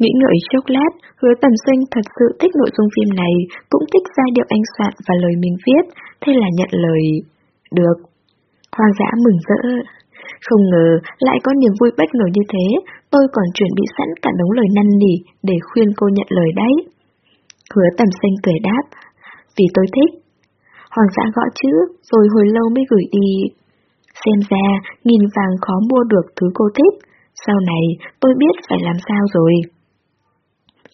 Nghĩ ngợi chốc lát, hứa tầm xanh thật sự thích nội dung phim này, cũng thích giai điệu anh soạn và lời mình viết, thế là nhận lời. Được. Hoàng dã mừng rỡ. Không ngờ lại có niềm vui bất ngờ như thế, tôi còn chuẩn bị sẵn cả đống lời năn nỉ để khuyên cô nhận lời đấy. Hứa tầm xanh cười đáp, vì tôi thích. Hoàng dã gõ chữ, rồi hồi lâu mới gửi đi. Xem ra, nghìn vàng khó mua được thứ cô thích. Sau này, tôi biết phải làm sao rồi.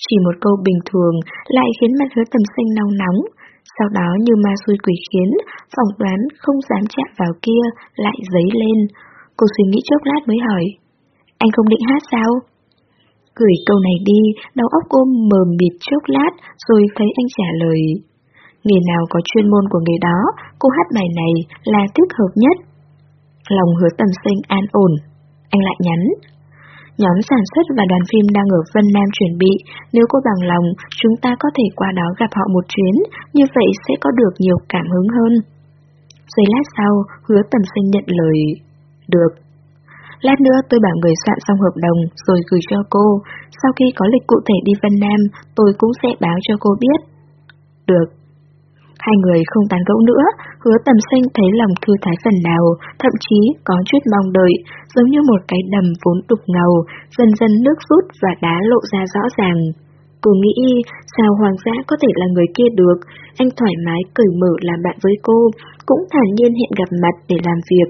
Chỉ một câu bình thường lại khiến mặt hứa tầm xanh nóng nóng. Sau đó như ma xui quỷ khiến, phỏng đoán không dám chạm vào kia, lại dấy lên. Cô suy nghĩ chốc lát mới hỏi. Anh không định hát sao? Gửi câu này đi, đầu óc cô mờ mịt chốc lát, rồi thấy anh trả lời. Nghề nào có chuyên môn của nghề đó, cô hát bài này là thích hợp nhất. Lòng hứa tầm sinh an ổn. Anh lại nhắn. Nhóm sản xuất và đoàn phim đang ở Vân Nam chuẩn bị, nếu cô bằng lòng, chúng ta có thể qua đó gặp họ một chuyến, như vậy sẽ có được nhiều cảm hứng hơn. Giây lát sau, hứa tầm sinh nhận lời. Được. Lát nữa tôi bảo người soạn xong hợp đồng rồi gửi cho cô. Sau khi có lịch cụ thể đi Vân Nam, tôi cũng sẽ báo cho cô biết. Được. Hai người không tán gẫu nữa, hứa tầm xanh thấy lòng thư thái phần nào, thậm chí có chút mong đợi, giống như một cái đầm vốn đục ngầu, dần dần nước rút và đá lộ ra rõ ràng. Cô nghĩ, sao hoàng giã có thể là người kia được, anh thoải mái cởi mở làm bạn với cô, cũng thản nhiên hẹn gặp mặt để làm việc,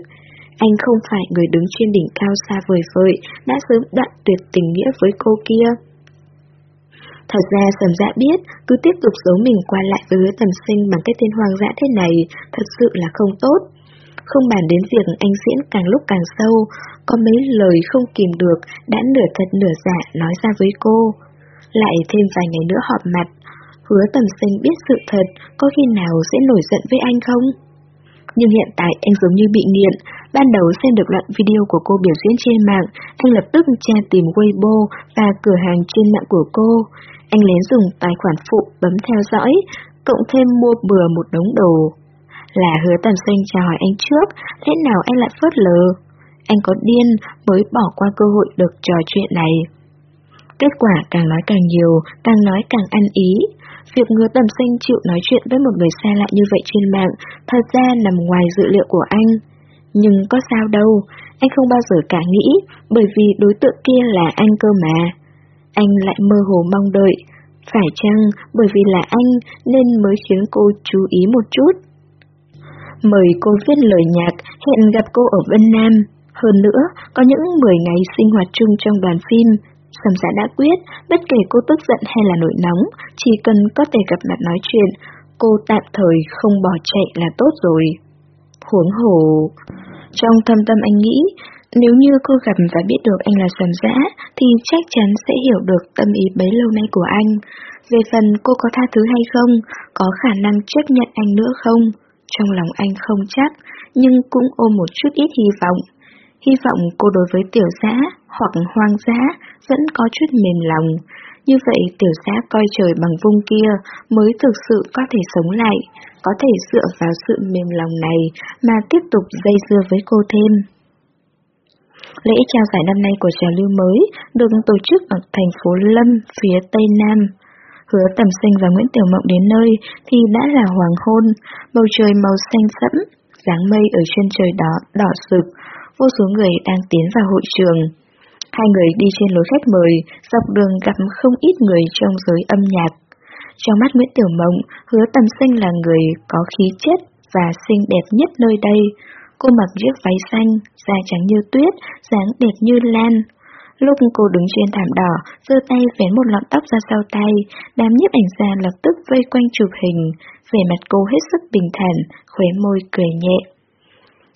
anh không phải người đứng trên đỉnh cao xa vời vợi, đã sớm đoạn tuyệt tình nghĩa với cô kia. Thật ra sầm dạ biết, cứ tiếp tục giấu mình qua lại với hứa tầm sinh bằng cái tên hoang dã thế này, thật sự là không tốt. Không bàn đến việc anh diễn càng lúc càng sâu, có mấy lời không kìm được, đã nửa thật nửa giả nói ra với cô. Lại thêm vài ngày nữa họp mặt, hứa tầm sinh biết sự thật, có khi nào sẽ nổi giận với anh không? Nhưng hiện tại anh giống như bị nghiện, ban đầu xem được đoạn video của cô biểu diễn trên mạng, anh lập tức tra tìm Weibo và cửa hàng trên mạng của cô. Anh lén dùng tài khoản phụ bấm theo dõi, cộng thêm mua bừa một đống đồ. Là hứa tầm xanh chào hỏi anh trước, thế nào anh lại phớt lờ? Anh có điên mới bỏ qua cơ hội được trò chuyện này. Kết quả càng nói càng nhiều, càng nói càng ăn ý. Việc ngứa tầm sinh chịu nói chuyện với một người xa lạ như vậy trên mạng thật ra nằm ngoài dự liệu của anh. Nhưng có sao đâu, anh không bao giờ cả nghĩ, bởi vì đối tượng kia là anh cơ mà. Anh lại mơ hồ mong đợi, phải chăng bởi vì là anh nên mới khiến cô chú ý một chút. Mời cô viết lời nhạc, hẹn gặp cô ở Vân Nam. Hơn nữa, có những 10 ngày sinh hoạt chung trong đoàn phim, Sầm xã dạ đã quyết, bất kể cô tức giận hay là nổi nóng, chỉ cần có thể gặp mặt nói chuyện, cô tạm thời không bỏ chạy là tốt rồi. Huống hồ... Trong thâm tâm anh nghĩ, nếu như cô gặp và biết được anh là sầm dã, dạ, thì chắc chắn sẽ hiểu được tâm ý bấy lâu nay của anh. Về phần cô có tha thứ hay không, có khả năng chấp nhận anh nữa không? Trong lòng anh không chắc, nhưng cũng ôm một chút ít hy vọng. Hy vọng cô đối với tiểu giã hoặc hoang dã vẫn có chút mềm lòng. Như vậy tiểu giã coi trời bằng vung kia mới thực sự có thể sống lại, có thể dựa vào sự mềm lòng này mà tiếp tục dây dưa với cô thêm. Lễ trao giải năm nay của trào lưu mới được tổ chức ở thành phố Lâm, phía Tây Nam. Hứa Tầm Sinh và Nguyễn Tiểu Mộng đến nơi thì đã là hoàng hôn, bầu trời màu xanh sẫm, dáng mây ở trên trời đó đỏ rực, vô số người đang tiến vào hội trường. Hai người đi trên lối khách mời, dọc đường gặp không ít người trong giới âm nhạc. Trong mắt Nguyễn Tiểu Mộng, hứa tầm sinh là người có khí chất và xinh đẹp nhất nơi đây. Cô mặc chiếc váy xanh, da trắng như tuyết, dáng đẹp như lan. Lúc cô đứng trên thảm đỏ, giơ tay vén một lọn tóc ra sau tay, đám nhiếp ảnh gia lập tức vây quanh chụp hình, vẻ mặt cô hết sức bình thản, khóe môi cười nhẹ.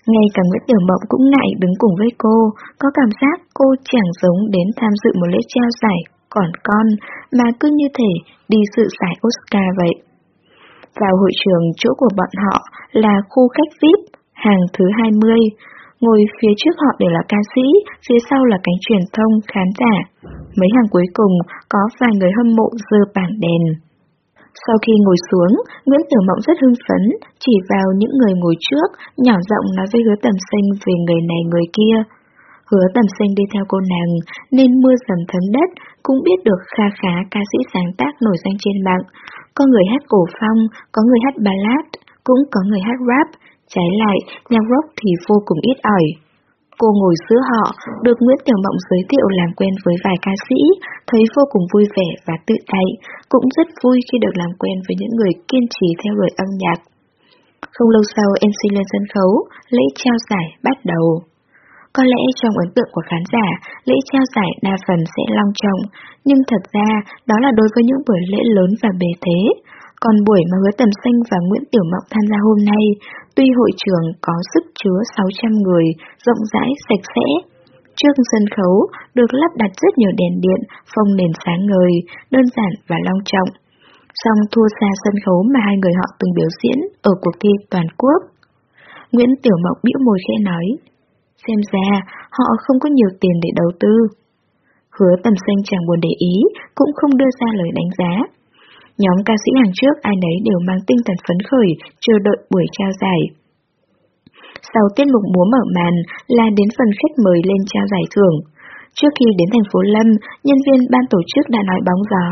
Ngay cả Nguyễn Tiểu Mộng cũng ngại đứng cùng với cô, có cảm giác cô chẳng giống đến tham dự một lễ trao giải còn con, mà cứ như thể đi dự giải Oscar vậy. Vào hội trường chỗ của bọn họ là khu khách VIP, hàng thứ 20. Ngồi phía trước họ đều là ca sĩ, phía sau là cánh truyền thông, khán giả. Mấy hàng cuối cùng có vài người hâm mộ dơ bảng đèn. Sau khi ngồi xuống, Nguyễn tử Mộng rất hưng phấn, chỉ vào những người ngồi trước, nhỏ giọng nói với hứa tầm sinh về người này người kia. Hứa tầm sinh đi theo cô nàng, nên mưa dầm thấm đất, cũng biết được kha khá ca sĩ sáng tác nổi danh trên mạng. Có người hát cổ phong, có người hát ballad, cũng có người hát rap, trái lại, nhạc rock thì vô cùng ít ỏi. Cô ngồi giữa họ, được Nguyễn Tiểu Mộng giới thiệu làm quen với vài ca sĩ, thấy vô cùng vui vẻ và tự tại, cũng rất vui khi được làm quen với những người kiên trì theo đuổi âm nhạc. Không lâu sau MC lên sân khấu, lễ trao giải bắt đầu. Có lẽ trong ấn tượng của khán giả, lễ trao giải đa phần sẽ long trọng, nhưng thật ra đó là đối với những buổi lễ lớn và bề thế. Còn buổi mà Hứa Tầm Xanh và Nguyễn Tiểu Mộng tham gia hôm nay, tuy hội trường có sức chứa 600 người, rộng rãi, sạch sẽ, Trước sân khấu được lắp đặt rất nhiều đèn điện, phong nền sáng ngời, đơn giản và long trọng. Song thua xa sân khấu mà hai người họ từng biểu diễn ở cuộc thi toàn quốc. Nguyễn Tiểu Mộng bĩu môi khẽ nói, xem ra họ không có nhiều tiền để đầu tư. Hứa tầm xanh chẳng buồn để ý, cũng không đưa ra lời đánh giá. Nhóm ca sĩ hàng trước ai nấy đều mang tinh thần phấn khởi, chờ đợi buổi trao giải. Sau tiết mục múa mở màn là đến phần khách mời lên trao giải thưởng. Trước khi đến thành phố Lâm, nhân viên ban tổ chức đã nói bóng gió.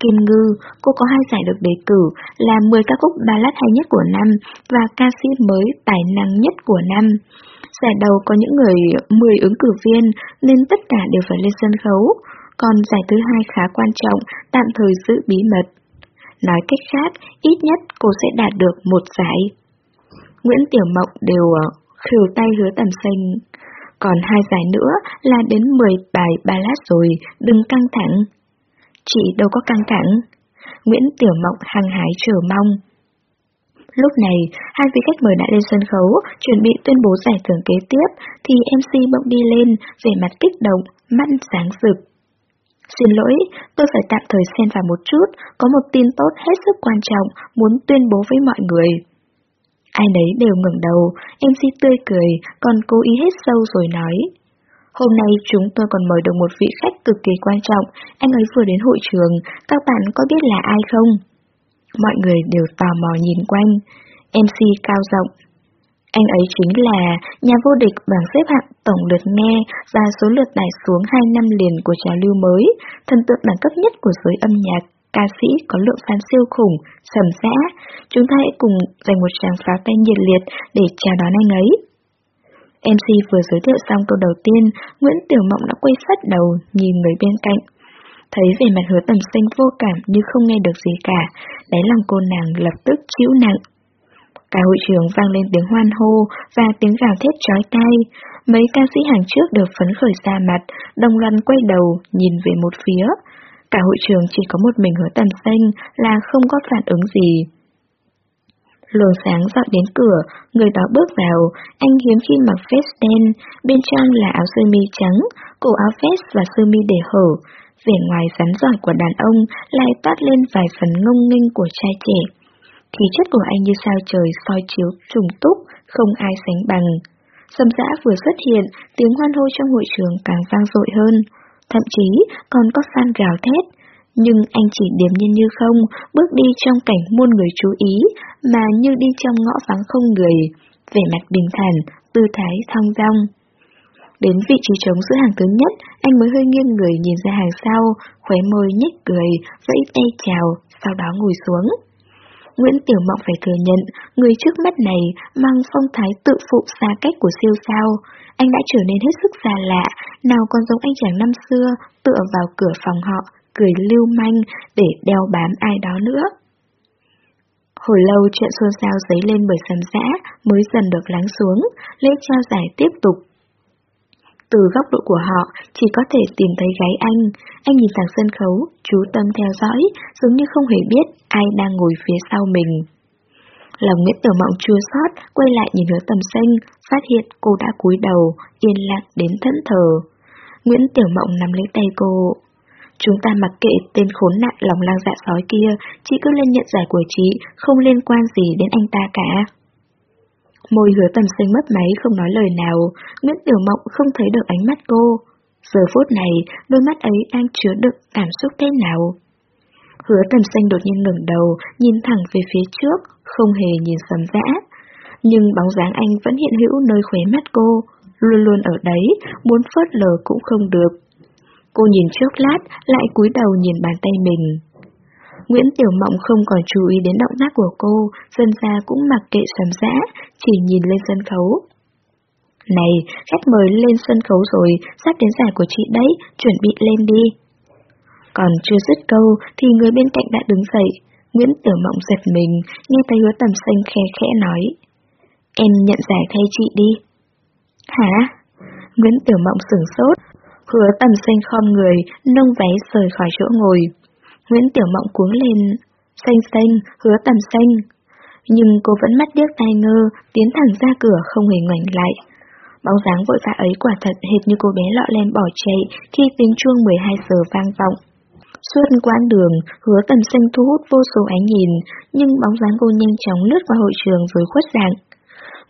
Kim Ngư, cô có hai giải được đề cử là 10 ca khúc ballad hay nhất của năm và ca sĩ mới tài năng nhất của năm. Giải đầu có những người 10 ứng cử viên nên tất cả đều phải lên sân khấu, còn giải thứ hai khá quan trọng, tạm thời giữ bí mật. Nói cách khác, ít nhất cô sẽ đạt được một giải. Nguyễn Tiểu Mộng đều ờ, khều tay hứa tầm xanh. Còn hai giải nữa là đến 10 bài ballad rồi, đừng căng thẳng. Chị đâu có căng thẳng. Nguyễn Tiểu Mộng hăng hái chờ mong. Lúc này, hai vị khách mời đã lên sân khấu, chuẩn bị tuyên bố giải thưởng kế tiếp, thì MC bỗng đi lên, vẻ mặt kích động, mắt sáng rực. Xin lỗi, tôi phải tạm thời xen vào một chút, có một tin tốt hết sức quan trọng, muốn tuyên bố với mọi người. Ai nấy đều ngẩng đầu, MC tươi cười, còn cố ý hết sâu rồi nói. Hôm nay chúng tôi còn mời được một vị khách cực kỳ quan trọng, anh ấy vừa đến hội trường, các bạn có biết là ai không? Mọi người đều tò mò nhìn quanh. MC cao giọng. Anh ấy chính là nhà vô địch bảng xếp hạng tổng lượt nghe và số lượt tải xuống 2 năm liền của trào lưu mới, thần tượng đẳng cấp nhất của giới âm nhạc, ca sĩ có lượng fan siêu khủng, sầm sã Chúng ta hãy cùng dành một tràng pháo tay nhiệt liệt để chào đón anh ấy. MC vừa giới thiệu xong câu đầu tiên, Nguyễn Tiểu Mộng đã quay sát đầu, nhìn người bên cạnh. Thấy về mặt hứa tầm sinh vô cảm như không nghe được gì cả, đáy lòng cô nàng lập tức chịu nặng. Cả hội trường vang lên tiếng hoan hô và tiếng gào thét chói tai. Mấy ca sĩ hàng trước được phấn khởi ra mặt, đồng loạt quay đầu, nhìn về một phía. Cả hội trường chỉ có một mình hứa tầm xanh là không có phản ứng gì. Luồng sáng dọn đến cửa, người đó bước vào, anh hiếm khi mặc vest đen, bên trong là áo sơ mi trắng, cổ áo vest và sơ mi để hở. Vẻ ngoài rắn giỏi của đàn ông lại toát lên vài phần ngông nghênh của trai trẻ. Khí chất của anh như sao trời soi chiếu trùng túc, không ai sánh bằng. Sầm dã vừa xuất hiện, tiếng hoan hô trong hội trường càng vang dội hơn. Thậm chí còn có san gào thét, nhưng anh chỉ điềm nhiên như không, bước đi trong cảnh muôn người chú ý, mà như đi trong ngõ vắng không người, vẻ mặt bình thản, tư thái thong dong. Đến vị trí trống giữa hàng thứ nhất, anh mới hơi nghiêng người nhìn ra hàng sau, khóe môi nhếch cười, vẫy tay chào, sau đó ngồi xuống. Nguyễn Tiểu Mộng phải thừa nhận, người trước mắt này mang phong thái tự phụ xa cách của siêu sao. Anh đã trở nên hết sức xa lạ, nào còn giống anh chàng năm xưa, tựa vào cửa phòng họ, cười lưu manh để đeo bám ai đó nữa. Hồi lâu chuyện xôn xao dấy lên bởi sầm dã mới dần được lắng xuống, lễ trao giải tiếp tục. Từ góc độ của họ, chỉ có thể tìm thấy gái anh. Anh nhìn sang sân khấu, chú tâm theo dõi, giống như không hề biết ai đang ngồi phía sau mình. Lòng Nguyễn Tiểu Mộng chua xót, quay lại nhìn hứa tầm xanh, phát hiện cô đã cúi đầu, yên lặng đến thẫn thờ. Nguyễn Tiểu Mộng nắm lấy tay cô. Chúng ta mặc kệ tên khốn nạn lòng lang dạ sói kia, chị cứ lên nhận giải của chị, không liên quan gì đến anh ta cả. Môi hứa tầm xanh mất máy không nói lời nào, Nguyễn Tiểu Mộng không thấy được ánh mắt cô. Giờ phút này, đôi mắt ấy đang chứa đựng cảm xúc thế nào? Hứa tầm xanh đột nhiên ngẩng đầu, nhìn thẳng về phía trước, không hề nhìn sầm dã. Nhưng bóng dáng anh vẫn hiện hữu nơi khóe mắt cô, luôn luôn ở đấy, muốn phớt lờ cũng không được. Cô nhìn trước lát, lại cúi đầu nhìn bàn tay mình. Nguyễn Tiểu Mộng không còn chú ý đến động tác của cô, dân ra cũng mặc kệ sầm dã, chỉ nhìn lên sân khấu. Này, khách mời lên sân khấu rồi, sắp đến giải của chị đấy, chuẩn bị lên đi. Còn chưa dứt câu thì người bên cạnh đã đứng dậy. Nguyễn Tiểu Mộng giật mình, nghe thấy hứa tầm xanh khe khẽ nói. Em nhận giải thay chị đi. Hả? Nguyễn Tiểu Mộng sửng sốt. Hứa tầm xanh khom người, nâng váy rời khỏi chỗ ngồi. Nguyễn Tiểu Mộng cuống lên. Xanh xanh, hứa tầm xanh. Nhưng cô vẫn mắt điếc tai ngơ, tiến thẳng ra cửa không hề ngoảnh lại. Bóng dáng vội vã ấy quả thật hệt như cô bé lọ lem bỏ chạy khi tiếng chuông 12 giờ vang vọng. Suốt quãng đường, hứa tầm xanh thu hút vô số ánh nhìn, nhưng bóng dáng cô nhanh chóng lướt qua hội trường rồi khuất dạng.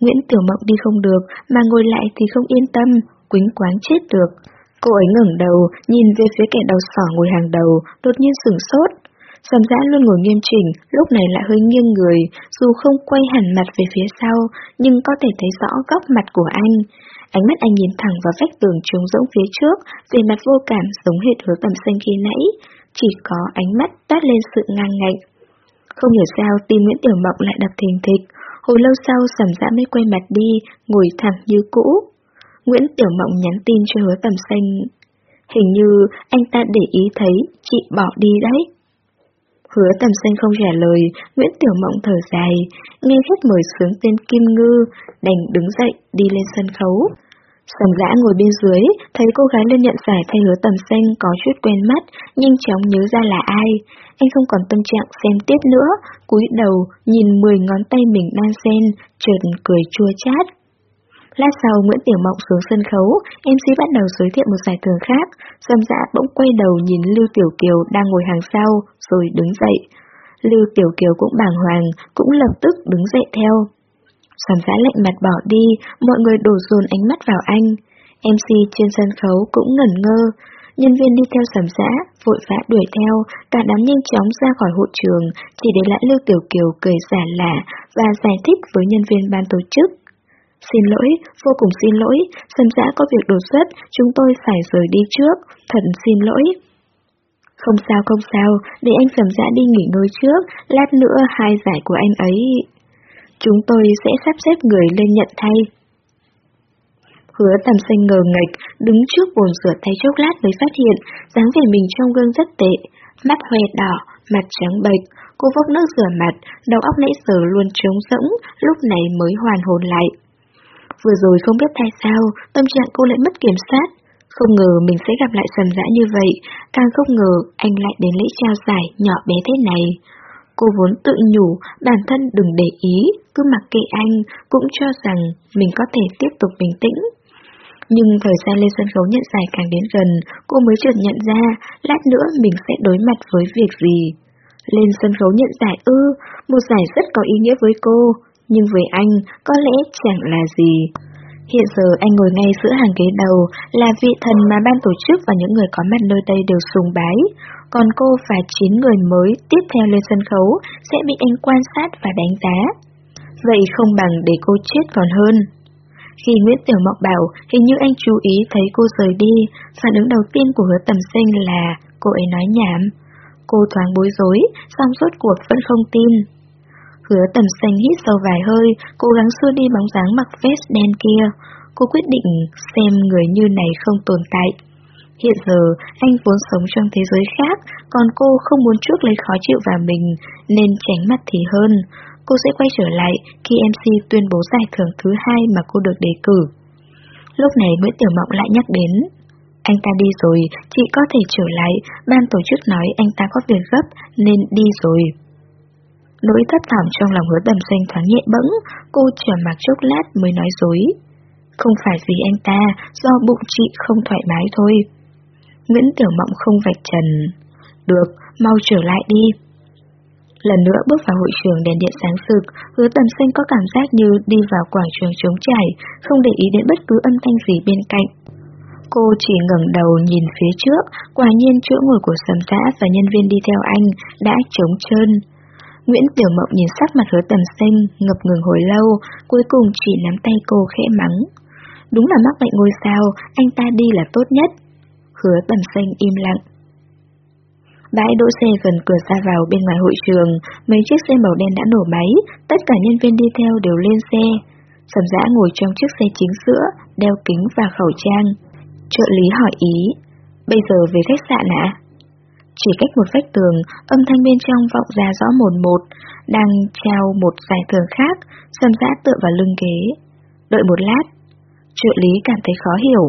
Nguyễn Tiểu Mộng đi không được, mà ngồi lại thì không yên tâm, quính quáng chết được. Cô ấy ngẩng đầu, nhìn về phía kẻ đầu sỏ ngồi hàng đầu, đột nhiên sửng sốt. Sầm dã luôn ngồi nghiêm chỉnh, lúc này lại hơi nghiêng người, dù không quay hẳn mặt về phía sau, nhưng có thể thấy rõ góc mặt của anh. Ánh mắt anh nhìn thẳng vào vách tường trống rỗng phía trước, về mặt vô cảm giống hệt hứa tầm xanh khi nãy, chỉ có ánh mắt toát lên sự ngang ngạnh. Không hiểu sao tim Nguyễn Tiểu Mộng lại đập thình thịch, hồi lâu sau sầm dã mới quay mặt đi, ngồi thẳng như cũ. Nguyễn Tiểu Mộng nhắn tin cho hứa tầm xanh. Hình như anh ta để ý thấy chị bỏ đi đấy. Hứa tầm xanh không trả lời, Nguyễn Tiểu Mộng thở dài, nghe hết mời sướng tên Kim Ngư, đành đứng dậy đi lên sân khấu. Sầm dã ngồi bên dưới, thấy cô gái lên nhận giải thay hứa tầm xanh có chút quen mắt, nhanh chóng nhớ ra là ai. Anh không còn tâm trạng xem tiếp nữa, cúi đầu nhìn 10 ngón tay mình đang xen, chợt cười chua chát. Lát sau Nguyễn Tiểu Mộng xuống sân khấu, MC bắt đầu giới thiệu một giải thưởng khác, Sầm Dạ bỗng quay đầu nhìn Lưu Tiểu Kiều đang ngồi hàng sau, rồi đứng dậy. Lưu Tiểu Kiều cũng bàng hoàng, cũng lập tức đứng dậy theo. Sầm giã dạ lệnh mặt bỏ đi, mọi người đổ dồn ánh mắt vào anh. MC trên sân khấu cũng ngẩn ngơ. Nhân viên đi theo sầm giã, dạ, vội vã đuổi theo, cả đám nhanh chóng ra khỏi hội trường, chỉ để lại Lưu Tiểu Kiều cười giả lạ và giải thích với nhân viên ban tổ chức. Xin lỗi, vô cùng xin lỗi, sầm giã có việc đột xuất, chúng tôi phải rời đi trước, thật xin lỗi. Không sao không sao, để anh sầm giã đi nghỉ ngơi trước, lát nữa hai giải của anh ấy. Chúng tôi sẽ sắp xếp người lên nhận thay. Hứa tầm xanh ngờ nghịch, đứng trước bồn rửa tay chốc lát mới phát hiện, dáng vẻ mình trong gương rất tệ, mắt hoe đỏ, mặt trắng bệch, cô vốc nước rửa mặt, đầu óc nãy giờ luôn trống rỗng, lúc này mới hoàn hồn lại. Vừa rồi không biết tại sao, tâm trạng cô lại mất kiểm soát. Không ngờ mình sẽ gặp lại sầm dã như vậy, càng không ngờ anh lại đến lễ trao giải nhỏ bé thế này. Cô vốn tự nhủ bản thân đừng để ý, cứ mặc kệ anh, cũng cho rằng mình có thể tiếp tục bình tĩnh. Nhưng thời gian lên sân khấu nhận giải càng đến gần, cô mới chợt nhận ra, lát nữa mình sẽ đối mặt với việc gì. Lên sân khấu nhận giải ư, một giải rất có ý nghĩa với cô, nhưng với anh, có lẽ chẳng là gì. Hiện giờ anh ngồi ngay giữa hàng ghế đầu, là vị thần mà ban tổ chức và những người có mặt nơi đây đều sùng bái còn cô và 9 người mới tiếp theo lên sân khấu sẽ bị anh quan sát và đánh giá. Vậy không bằng để cô chết còn hơn. Khi Nguyễn Tiểu Mộng bảo hình như anh chú ý thấy cô rời đi, phản ứng đầu tiên của hứa tầm sinh là cô ấy nói nhảm. Cô thoáng bối rối, song rốt cuộc vẫn không tin. Hứa tầm xanh hít sâu vài hơi, cố gắng xua đi bóng dáng mặc vest đen kia. Cô quyết định xem người như này không tồn tại. Hiện giờ, anh vốn sống trong thế giới khác, còn cô không muốn trước lấy khó chịu vào mình, nên tránh mặt thì hơn. Cô sẽ quay trở lại khi MC tuyên bố giải thưởng thứ hai mà cô được đề cử. Lúc này Nguyễn Tiểu Mộng lại nhắc đến. Anh ta đi rồi, chị có thể trở lại, ban tổ chức nói anh ta có việc gấp nên đi rồi. Nỗi thất thảm trong lòng hứa tầm xanh thoáng nhẹ bẫng, cô trở mặc chốc lát mới nói dối. Không phải vì anh ta, do bụng chị không thoải mái thôi. Nguyễn Tiểu Mộng không vạch trần. Được, mau trở lại đi. Lần nữa bước vào hội trường đèn điện sáng sực, hứa tầm xanh có cảm giác như đi vào quảng trường trống trải, không để ý đến bất cứ âm thanh gì bên cạnh. Cô chỉ ngẩng đầu nhìn phía trước, quả nhiên chỗ ngồi của sầm giã và nhân viên đi theo anh đã trống trơn. Nguyễn Tiểu Mộng nhìn sắc mặt hứa tầm xanh, ngập ngừng hồi lâu, cuối cùng chỉ nắm tay cô khẽ mắng. Đúng là mắc bệnh ngôi sao, anh ta đi là tốt nhất. Hứa tầm xanh im lặng. Bãi đỗ xe gần cửa ra vào bên ngoài hội trường, mấy chiếc xe màu đen đã nổ máy, tất cả nhân viên đi theo đều lên xe. Sầm dã ngồi trong chiếc xe chính giữa, đeo kính và khẩu trang. Trợ lý hỏi ý, bây giờ về khách sạn ạ? Chỉ cách một vách tường, âm thanh bên trong vọng ra rõ một một, đang trao một giải thưởng khác, sầm dã tựa vào lưng ghế. Đợi một lát, trợ lý cảm thấy khó hiểu.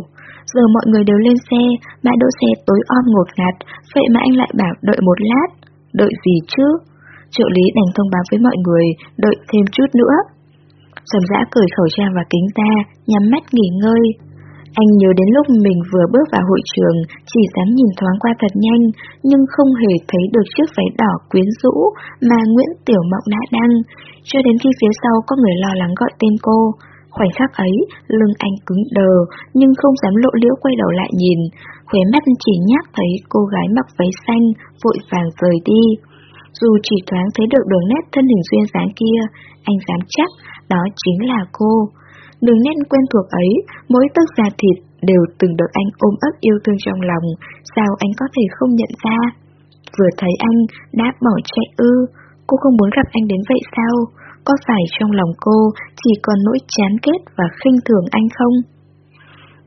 Giờ mọi người đều lên xe, bãi đỗ xe tối om ngột ngạt, vậy mà anh lại bảo đợi một lát. Đợi gì chứ? Trợ lý đành thông báo với mọi người, đợi thêm chút nữa. Sầm dã cởi khẩu trang và kính ta, nhắm mắt nghỉ ngơi. Anh nhớ đến lúc mình vừa bước vào hội trường, chỉ dám nhìn thoáng qua thật nhanh, nhưng không hề thấy được chiếc váy đỏ quyến rũ mà Nguyễn Tiểu Mộng đã đăng, cho đến khi phía sau có người lo lắng gọi tên cô. Khoảnh khắc ấy, lưng anh cứng đờ, nhưng không dám lộ liễu quay đầu lại nhìn, khóe mắt chỉ nhát thấy cô gái mặc váy xanh, vội vàng rời đi. Dù chỉ thoáng thấy được đường nét thân hình duyên dáng kia, anh dám chắc đó chính là cô. Đường nét quen thuộc ấy, mỗi tấc da thịt đều từng được anh ôm ấp yêu thương trong lòng, sao anh có thể không nhận ra? Vừa thấy anh, đã bỏ chạy ư, cô không muốn gặp anh đến vậy sao? Có phải trong lòng cô chỉ còn nỗi chán kết và khinh thường anh không?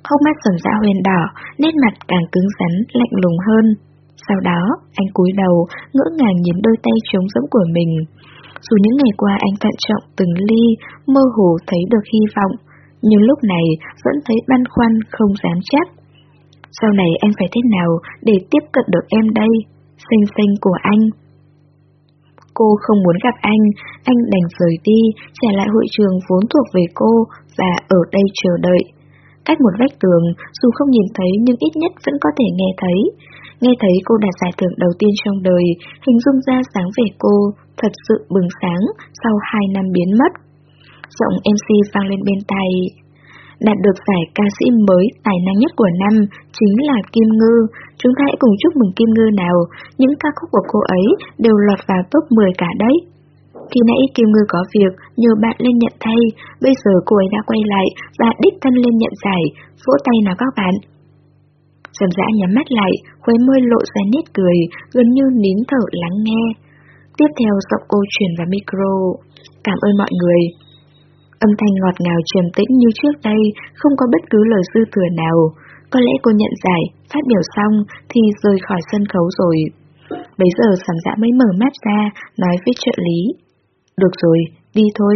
Hốc mắt sầm dã huyền đỏ, nét mặt càng cứng rắn, lạnh lùng hơn. Sau đó, anh cúi đầu, ngỡ ngàng nhìn đôi tay trống rỗng của mình. Dù những ngày qua anh thận trọng từng ly, mơ hồ thấy được hy vọng, nhưng lúc này vẫn thấy băn khoăn không dám chắc. Sau này anh phải thế nào để tiếp cận được em đây, xinh xinh của anh? Cô không muốn gặp anh, anh đành rời đi, trả lại hội trường vốn thuộc về cô và ở đây chờ đợi. Cách một vách tường, dù không nhìn thấy nhưng ít nhất vẫn có thể nghe thấy. Nghe thấy cô đạt giải thưởng đầu tiên trong đời, hình dung ra sáng vẻ cô thật sự bừng sáng sau hai năm biến mất. Giọng MC vang lên bên tai. Đạt được giải ca sĩ mới tài năng nhất của năm chính là Kim Ngư. Chúng ta hãy cùng chúc mừng Kim Ngư nào, những ca khúc của cô ấy đều lọt vào top 10 cả đấy. Khi nãy Kim Ngư có việc, nhờ bạn lên nhận thay, bây giờ cô ấy đã quay lại và đích thân lên nhận giải, vỗ tay nào các bạn. Trầm dã nhắm mắt lại, khuấy môi lộ ra nét cười, gần như nín thở lắng nghe. Tiếp theo giọng cô truyền vào micro. Cảm ơn mọi người. Âm thanh ngọt ngào trầm tĩnh như trước đây, không có bất cứ lời dư thừa nào. Có lẽ cô nhận giải, phát biểu xong thì rời khỏi sân khấu rồi. Bây giờ sản dã dạ mới mở mắt ra, nói với trợ lý. Được rồi, đi thôi.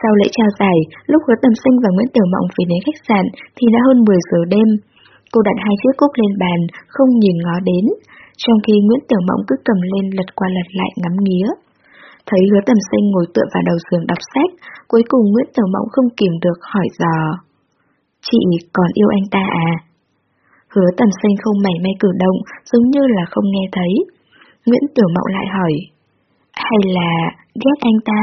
Sau lễ trao giải, lúc hứa tầm sinh và Nguyễn Tiểu Mộng về đến khách sạn thì đã hơn 10 giờ đêm. Cô đặt hai chiếc cúc lên bàn, không nhìn ngó đến, trong khi Nguyễn Tiểu Mộng cứ cầm lên lật qua lật lại ngắm nghía. Thấy hứa tầm sinh ngồi tựa vào đầu giường đọc sách, cuối cùng Nguyễn Tiểu Mộng không kìm được hỏi dò. Chị còn yêu anh ta à? Hứa tầm sinh không mảy may cử động, giống như là không nghe thấy. Nguyễn Tiểu Mộng lại hỏi. Hay là ghét anh ta?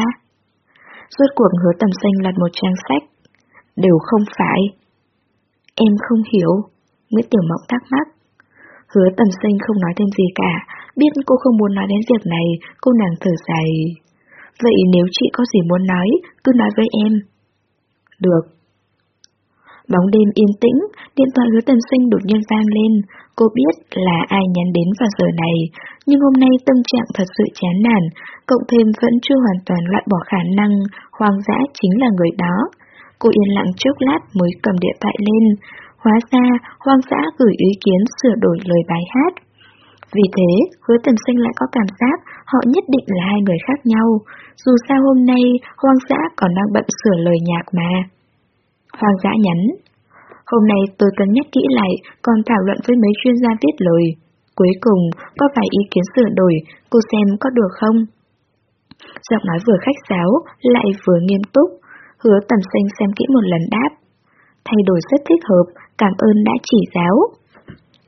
Rốt cuộc hứa tầm sinh lật một trang sách. Đều không phải. Em không hiểu. Nguyễn Tiểu Mộng thắc mắc. Hứa tầm sinh không nói thêm gì cả, biết cô không muốn nói đến việc này, cô nàng thở dài. Vậy nếu chị có gì muốn nói, cứ nói với em. Được. Bóng đêm yên tĩnh, điện thoại hứa tần sinh đột nhiên vang lên. Cô biết là ai nhắn đến vào giờ này, nhưng hôm nay tâm trạng thật sự chán nản, cộng thêm vẫn chưa hoàn toàn loại bỏ khả năng hoang dã chính là người đó. Cô yên lặng chốc lát mới cầm điện thoại lên. Hóa ra, hoang dã gửi ý kiến sửa đổi lời bài hát. Vì thế, hứa Tầm sinh lại có cảm giác họ nhất định là hai người khác nhau. Dù sao hôm nay, hoang dã còn đang bận sửa lời nhạc mà. Hoang dã nhắn. Hôm nay tôi cân nhắc kỹ lại, còn thảo luận với mấy chuyên gia viết lời. Cuối cùng, có vài ý kiến sửa đổi, cô xem có được không? Giọng nói vừa khách sáo, lại vừa nghiêm túc. Hứa tầm xanh xem kỹ một lần đáp. Thay đổi rất thích hợp, cảm ơn đã chỉ giáo.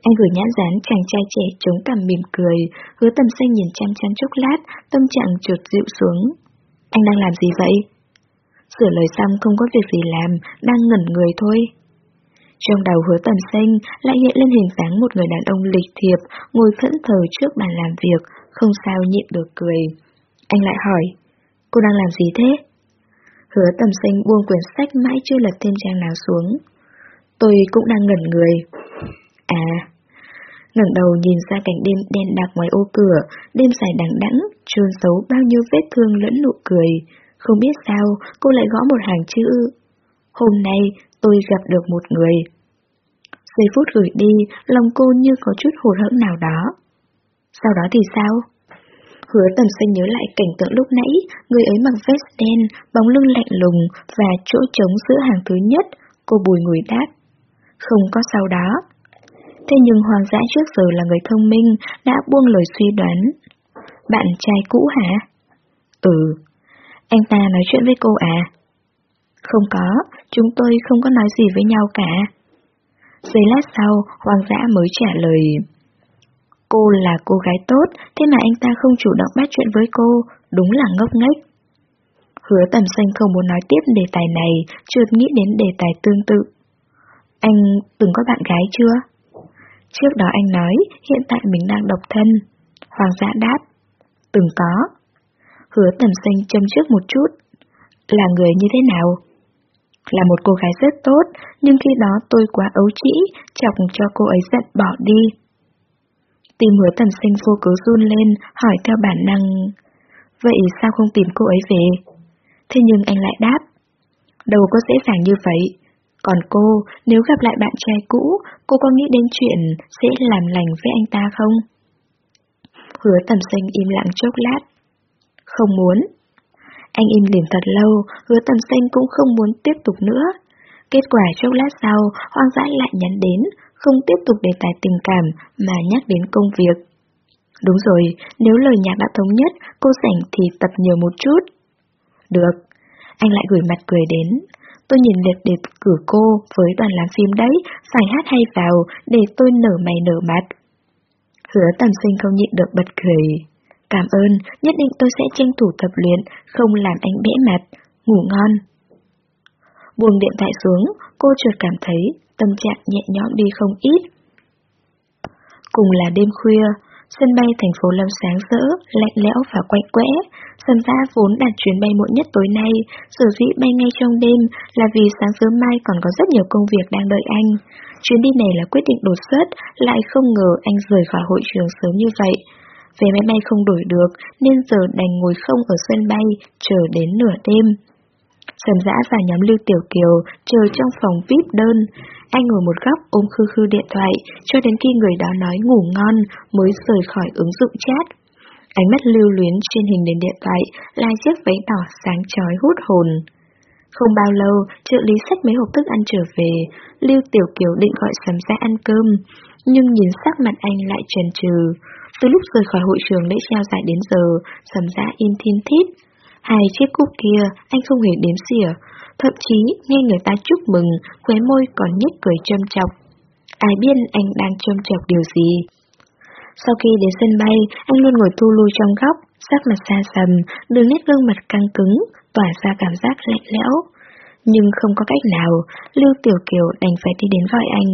Anh gửi nhãn dán chàng trai trẻ chống cằm mỉm cười, hứa tầm xanh nhìn chăm chăm chốc lát, tâm trạng trượt dịu xuống. Anh đang làm gì vậy? Sửa lời xong không có việc gì làm, đang ngẩn người thôi. Trong đầu hứa tầm xanh lại hiện lên hình dáng một người đàn ông lịch thiệp, ngồi thẫn thờ trước bàn làm việc, không sao nhịn được cười. Anh lại hỏi, cô đang làm gì thế? Hứa tầm xanh buông quyển sách mãi chưa lật thêm trang nào xuống. Tôi cũng đang ngẩn người. À, ngẩng đầu nhìn ra cảnh đêm đen đặc ngoài ô cửa, đêm dài đằng đẵng, trôn xấu bao nhiêu vết thương lẫn nụ cười. Không biết sao, cô lại gõ một hàng chữ. Hôm nay, tôi gặp được một người. Giây phút gửi đi, lòng cô như có chút hụt hẫng nào đó. Sau đó thì sao? Hứa tầm xanh nhớ lại cảnh tượng lúc nãy, người ấy mặc vest đen, bóng lưng lạnh lùng và chỗ trống giữa hàng thứ nhất, cô bùi ngồi đáp. Không có sau đó. Thế nhưng Hoàng dã trước giờ là người thông minh, đã buông lời suy đoán. Bạn trai cũ hả? Ừ. Anh ta nói chuyện với cô à? Không có, chúng tôi không có nói gì với nhau cả. Giây lát sau, Hoàng dã mới trả lời. Cô là cô gái tốt, thế mà anh ta không chủ động bắt chuyện với cô, đúng là ngốc nghếch. Hứa tầm xanh không muốn nói tiếp đề tài này, chưa nghĩ đến đề tài tương tự. Anh từng có bạn gái chưa? Trước đó anh nói, hiện tại mình đang độc thân. Hoàng dã đáp. Từng có. Hứa tầm xanh châm trước một chút. Là người như thế nào? Là một cô gái rất tốt, nhưng khi đó tôi quá ấu trĩ, chọc cho cô ấy giận bỏ đi. Tìm hứa tầm sinh vô cớ run lên, hỏi theo bản năng. Vậy sao không tìm cô ấy về? Thế nhưng anh lại đáp. Đâu có dễ dàng như vậy. Còn cô, nếu gặp lại bạn trai cũ, cô có nghĩ đến chuyện sẽ làm lành với anh ta không? Hứa tầm xanh im lặng chốc lát. Không muốn. Anh im lìm thật lâu, hứa tầm xanh cũng không muốn tiếp tục nữa. Kết quả chốc lát sau, hoang dã lại nhắn đến, không tiếp tục đề tài tình cảm mà nhắc đến công việc. Đúng rồi, nếu lời nhạc đã thống nhất, cô rảnh thì tập nhiều một chút. Được, anh lại gửi mặt cười đến. Tôi nhìn liệt đẹp cử cô với đoàn làm phim đấy, phải hát hay vào để tôi nở mày nở mặt. Hứa tầm sinh không nhịn được bật cười. Cảm ơn, nhất định tôi sẽ tranh thủ tập luyện, không làm anh bẽ mặt. Ngủ ngon. Buông điện thoại xuống, cô chợt cảm thấy tâm trạng nhẹ nhõm đi không ít. Cùng là đêm khuya, sân bay thành phố Lâm sáng rỡ, lạnh lẽo và quạnh quẽ. Sầm giã vốn đặt chuyến bay muộn nhất tối nay, sở dĩ bay ngay trong đêm là vì sáng sớm mai còn có rất nhiều công việc đang đợi anh. Chuyến đi này là quyết định đột xuất, lại không ngờ anh rời khỏi hội trường sớm như vậy. Vé máy bay không đổi được, nên giờ đành ngồi không ở sân bay, chờ đến nửa đêm. Sầm dã và nhóm Lưu Tiểu Kiều chờ trong phòng VIP đơn. Anh ngồi một góc ôm khư khư điện thoại, cho đến khi người đó nói ngủ ngon mới rời khỏi ứng dụng chat. Ánh mắt lưu luyến trên hình nền điện thoại là chiếc váy đỏ sáng chói hút hồn. Không bao lâu, trợ lý xách mấy hộp thức ăn trở về, Lưu Tiểu Kiều định gọi sầm dã ăn cơm, nhưng nhìn sắc mặt anh lại trần trừ. Từ lúc rời khỏi hội trường lễ trao giải đến giờ, sầm dã im thiên thít. Hai chiếc cúp kia anh không hề đếm xỉa, thậm chí nghe người ta chúc mừng, khóe môi còn nhếch cười châm chọc. Ai biết anh đang châm chọc điều gì? Sau khi đến sân bay, anh luôn ngồi thu lui trong góc, sắc mặt xa sầm, đường nét gương mặt căng cứng, tỏa ra cảm giác lạnh lẽo. Nhưng không có cách nào, Lưu Tiểu Kiều đành phải đi đến gọi anh.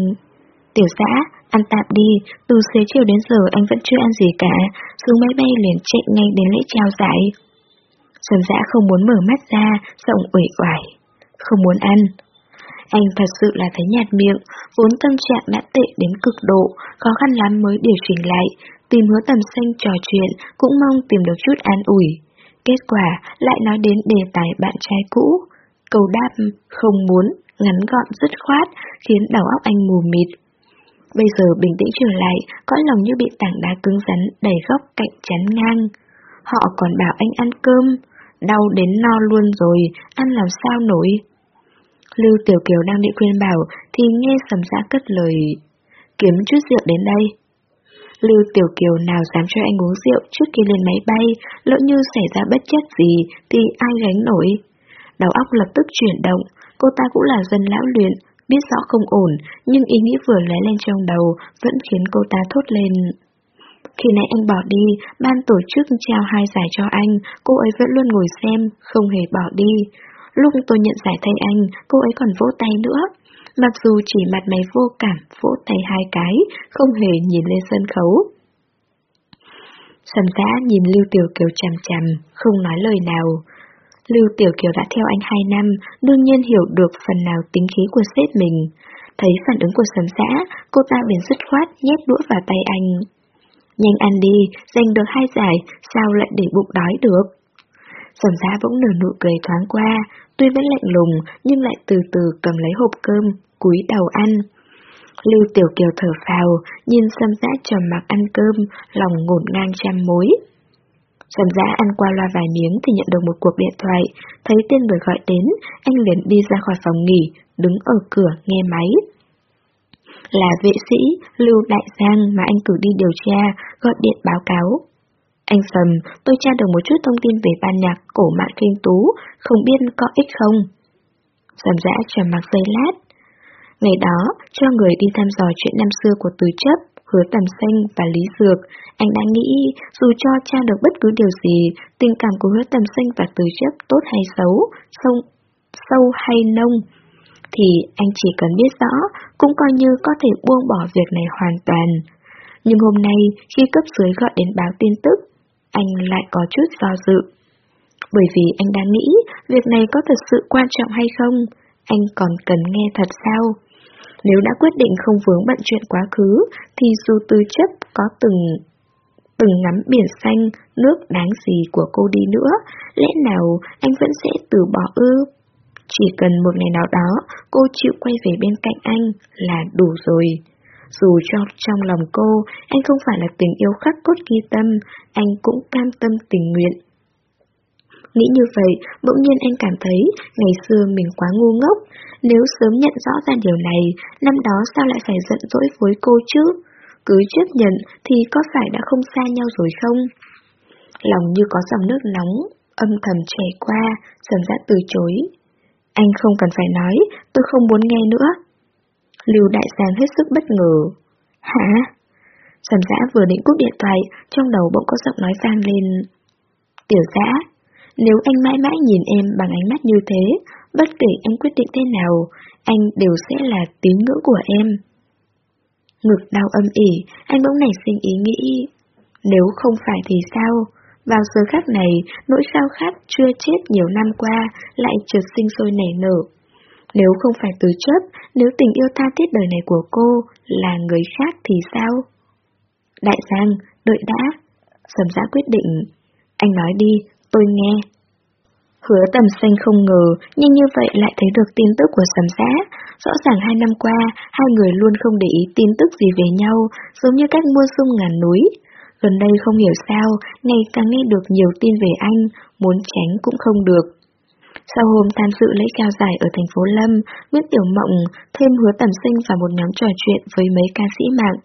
Tiểu xã, ăn tạm đi, từ xế chiều đến giờ anh vẫn chưa ăn gì cả, xuống máy bay liền chạy ngay đến lễ trao giải. Xuân dã không muốn mở mắt ra, giọng uể oải. không muốn ăn. Anh thật sự là thấy nhạt miệng, vốn tâm trạng đã tệ đến cực độ, khó khăn lắm mới điều chỉnh lại, tìm hứa tầm xanh trò chuyện, cũng mong tìm được chút an ủi. Kết quả lại nói đến đề tài bạn trai cũ. Câu đáp không muốn, ngắn gọn dứt khoát, khiến đầu óc anh mù mịt. Bây giờ bình tĩnh trở lại, cõi lòng như bị tảng đá cứng rắn đầy góc cạnh chắn ngang. Họ còn bảo anh ăn cơm, đau đến no luôn rồi, ăn làm sao nổi. Lưu Tiểu Kiều đang định khuyên bảo thì nghe sầm giã cất lời Kiếm chút rượu đến đây Lưu Tiểu Kiều nào dám cho anh uống rượu trước khi lên máy bay Lỡ như xảy ra bất chất gì thì ai gánh nổi Đầu óc lập tức chuyển động Cô ta cũng là dân lão luyện Biết rõ không ổn Nhưng ý nghĩ vừa lóe lên trong đầu Vẫn khiến cô ta thốt lên khi nãy anh bỏ đi, ban tổ chức trao hai giải cho anh, cô ấy vẫn luôn ngồi xem, không hề bỏ đi. Lúc tôi nhận giải thay anh, cô ấy còn vỗ tay nữa. Mặc dù chỉ mặt mày vô cảm, vỗ tay hai cái, không hề nhìn lên sân khấu. Sầm giã nhìn Lưu Tiểu Kiều chằm chằm, không nói lời nào. Lưu Tiểu Kiều đã theo anh hai năm, đương nhiên hiểu được phần nào tính khí của sếp mình. Thấy phản ứng của sầm giã, cô ta bèn dứt khoát nhét đũa vào tay anh. Nhanh ăn đi, giành được hai giải, sao lại để bụng đói được? Sầm giá bỗng nở nụ cười thoáng qua, tuy vẫn lạnh lùng nhưng lại từ từ cầm lấy hộp cơm, cúi đầu ăn. Lưu Tiểu Kiều thở phào, nhìn Sầm giá trầm mặc ăn cơm, lòng ngổn ngang trăm mối. Sầm giá ăn qua loa vài miếng thì nhận được một cuộc điện thoại, thấy tên người gọi đến, anh liền đi ra khỏi phòng nghỉ, đứng ở cửa nghe máy. Là vệ sĩ Lưu Đại Giang mà anh cử đi điều tra, gọi điện báo cáo. Anh Sầm, tôi tra được một chút thông tin về ban nhạc cổ mạng kinh tú, không biết có ích không? Sầm dã trầm mặc giây lát. Ngày đó, cho người đi thăm dò chuyện năm xưa của Từ Chấp, Hứa Tầm Xanh và Lý Dược, anh đã nghĩ dù cho tra được bất cứ điều gì, tình cảm của Hứa Tầm Xanh và Từ Chấp tốt hay xấu, sâu, sâu hay nông, thì anh chỉ cần biết rõ, cũng coi như có thể buông bỏ việc này hoàn toàn. Nhưng hôm nay, khi cấp dưới gọi đến báo tin tức, anh lại có chút do dự. Bởi vì anh đang nghĩ việc này có thật sự quan trọng hay không, anh còn cần nghe thật sao? Nếu đã quyết định không vướng bận chuyện quá khứ, thì dù tư chất có từng từng ngắm biển xanh, nước đáng gì của cô đi nữa, lẽ nào anh vẫn sẽ từ bỏ ư? Chỉ cần một ngày nào đó, cô chịu quay về bên cạnh anh là đủ rồi. Dù cho trong lòng cô, anh không phải là tình yêu khắc cốt ghi tâm, anh cũng cam tâm tình nguyện. Nghĩ như vậy, bỗng nhiên anh cảm thấy ngày xưa mình quá ngu ngốc. Nếu sớm nhận rõ ra điều này, năm đó sao lại phải giận dỗi với cô chứ? Cứ chấp nhận thì có phải đã không xa nhau rồi không? Lòng như có dòng nước nóng, âm thầm chảy qua, dần dã từ chối. Anh không cần phải nói, tôi không muốn nghe nữa. Lưu Đại Giang hết sức bất ngờ. Hả? Sầm giã vừa định cúp điện thoại, trong đầu bỗng có giọng nói vang lên. Tiểu giã, nếu anh mãi mãi nhìn em bằng ánh mắt như thế, bất kể anh quyết định thế nào, anh đều sẽ là tín ngưỡng của em. Ngực đau âm ỉ, anh bỗng nảy sinh ý nghĩ, nếu không phải thì sao? Vào giờ khắc này, nỗi sao khát chưa chết nhiều năm qua lại trượt sinh sôi nảy nở. Nếu không phải từ chấp, nếu tình yêu tha thiết đời này của cô là người khác thì sao? Đại Giang, đợi đã. Sầm giã quyết định. Anh nói đi, tôi nghe. Hứa tầm xanh không ngờ, nhưng như vậy lại thấy được tin tức của sầm giã. Rõ ràng hai năm qua, hai người luôn không để ý tin tức gì về nhau, giống như cách mua sung ngàn núi. Gần đây không hiểu sao, ngày càng nghe được nhiều tin về anh, muốn tránh cũng không được. Sau hôm tham dự lễ cao giải ở thành phố Lâm, Nguyễn Tiểu Mộng thêm hứa tầm sinh vào một nhóm trò chuyện với mấy ca sĩ mạng.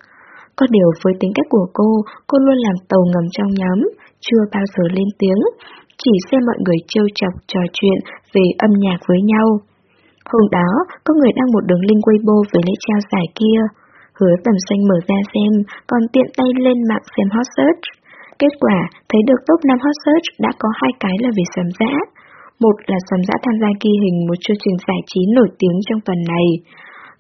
Có điều với tính cách của cô, cô luôn làm tàu ngầm trong nhóm, chưa bao giờ lên tiếng, chỉ xem mọi người trêu chọc trò chuyện về âm nhạc với nhau. Hôm đó, có người đăng một đường link Weibo về lễ trao giải kia. Hứa tầm xanh mở ra xem, còn tiện tay lên mạng xem hot search. Kết quả, thấy được top 5 hot search đã có hai cái là về sầm dã. Một là sầm dã tham gia ghi hình một chương trình giải trí nổi tiếng trong tuần này.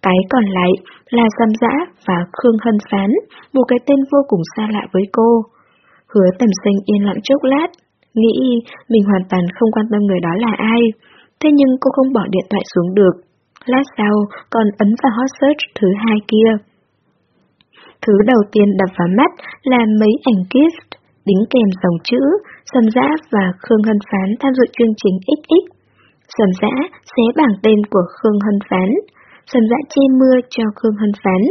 Cái còn lại là sầm dã và Khương Hân Phán, một cái tên vô cùng xa lạ với cô. Hứa tầm xanh yên lặng chốc lát, nghĩ mình hoàn toàn không quan tâm người đó là ai. thế nhưng cô không bỏ điện thoại xuống được. Lát sau, còn ấn vào hot search thứ hai kia. Thứ đầu tiên đập vào mắt là mấy ảnh kiss, đính kèm dòng chữ, Sầm Dã và Khương Hân Phán tham dự chương trình XX. Sầm Dã xé bảng tên của Khương Hân Phán, Sầm Dã che mưa cho Khương Hân Phán.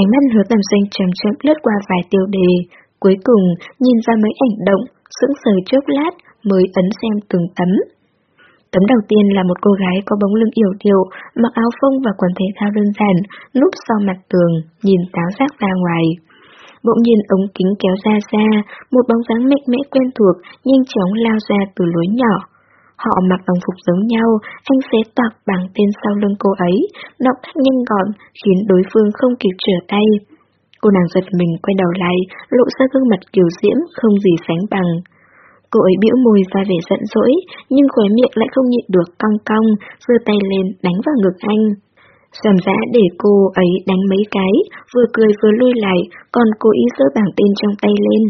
Ánh mắt hứa tầm xanh chậm chậm lướt qua vài tiêu đề, cuối cùng nhìn ra mấy ảnh động, sững sờ chốc lát mới ấn xem từng tấm. Tấm đầu tiên là một cô gái có bóng lưng yểu điệu, mặc áo phông và quần thể thao đơn giản, núp sau mặt tường, nhìn táo giác ra ngoài. Bỗng nhiên ống kính kéo ra xa, một bóng dáng mạnh mẽ quen thuộc, nhanh chóng lao ra từ lối nhỏ. Họ mặc đồng phục giống nhau, anh xé toạc bằng tên sau lưng cô ấy, động tác nhanh gọn, khiến đối phương không kịp trở tay. Cô nàng giật mình quay đầu lại, lộ ra gương mặt kiều diễm không gì sánh bằng. Cô ấy bĩu môi ra vẻ giận dỗi, nhưng khóe miệng lại không nhịn được cong cong, giơ tay lên đánh vào ngực anh. Giảm dã để cô ấy đánh mấy cái, vừa cười vừa lui lại, còn cố ý giơ bảng tên trong tay lên.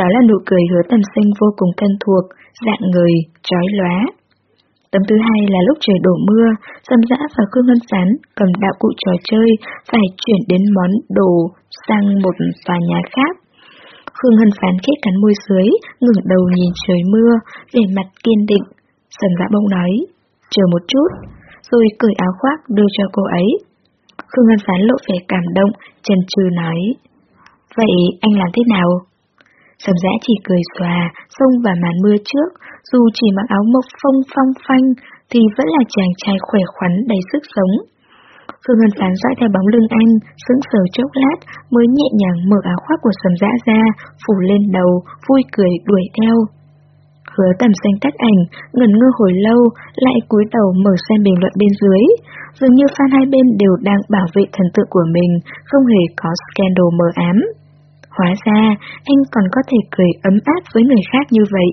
Đó là nụ cười hứa tầm xanh vô cùng thân thuộc, dạng người, trói lóa. Tấm thứ hai là lúc trời đổ mưa, Sầm Dã và Khương Ngân Sán cầm đạo cụ trò chơi phải chuyển đến món đồ sang một tòa nhà khác. Khương Hân Phán khét cắn môi dưới, ngẩng đầu nhìn trời mưa, vẻ mặt kiên định. Sầm Dã bông nói, chờ một chút, rồi cởi áo khoác đưa cho cô ấy. Khương Hân Phán lộ vẻ cảm động, chần chừ nói, vậy anh làm thế nào? Sầm dã chỉ cười xòa, xông vào màn mưa trước, dù chỉ mặc áo mộc phong phong phanh, thì vẫn là chàng trai khỏe khoắn đầy sức sống. Phương Ngân Phán dõi theo bóng lưng anh, sững sờ chốc lát, mới nhẹ nhàng mở áo khoác của sầm dã ra, phủ lên đầu, vui cười đuổi theo. Hứa tầm xanh tắt ảnh, ngẩn ngơ hồi lâu, lại cúi đầu mở xem bình luận bên dưới. Dường như fan hai bên đều đang bảo vệ thần tượng của mình, không hề có scandal mờ ám. Hóa ra, anh còn có thể cười ấm áp với người khác như vậy.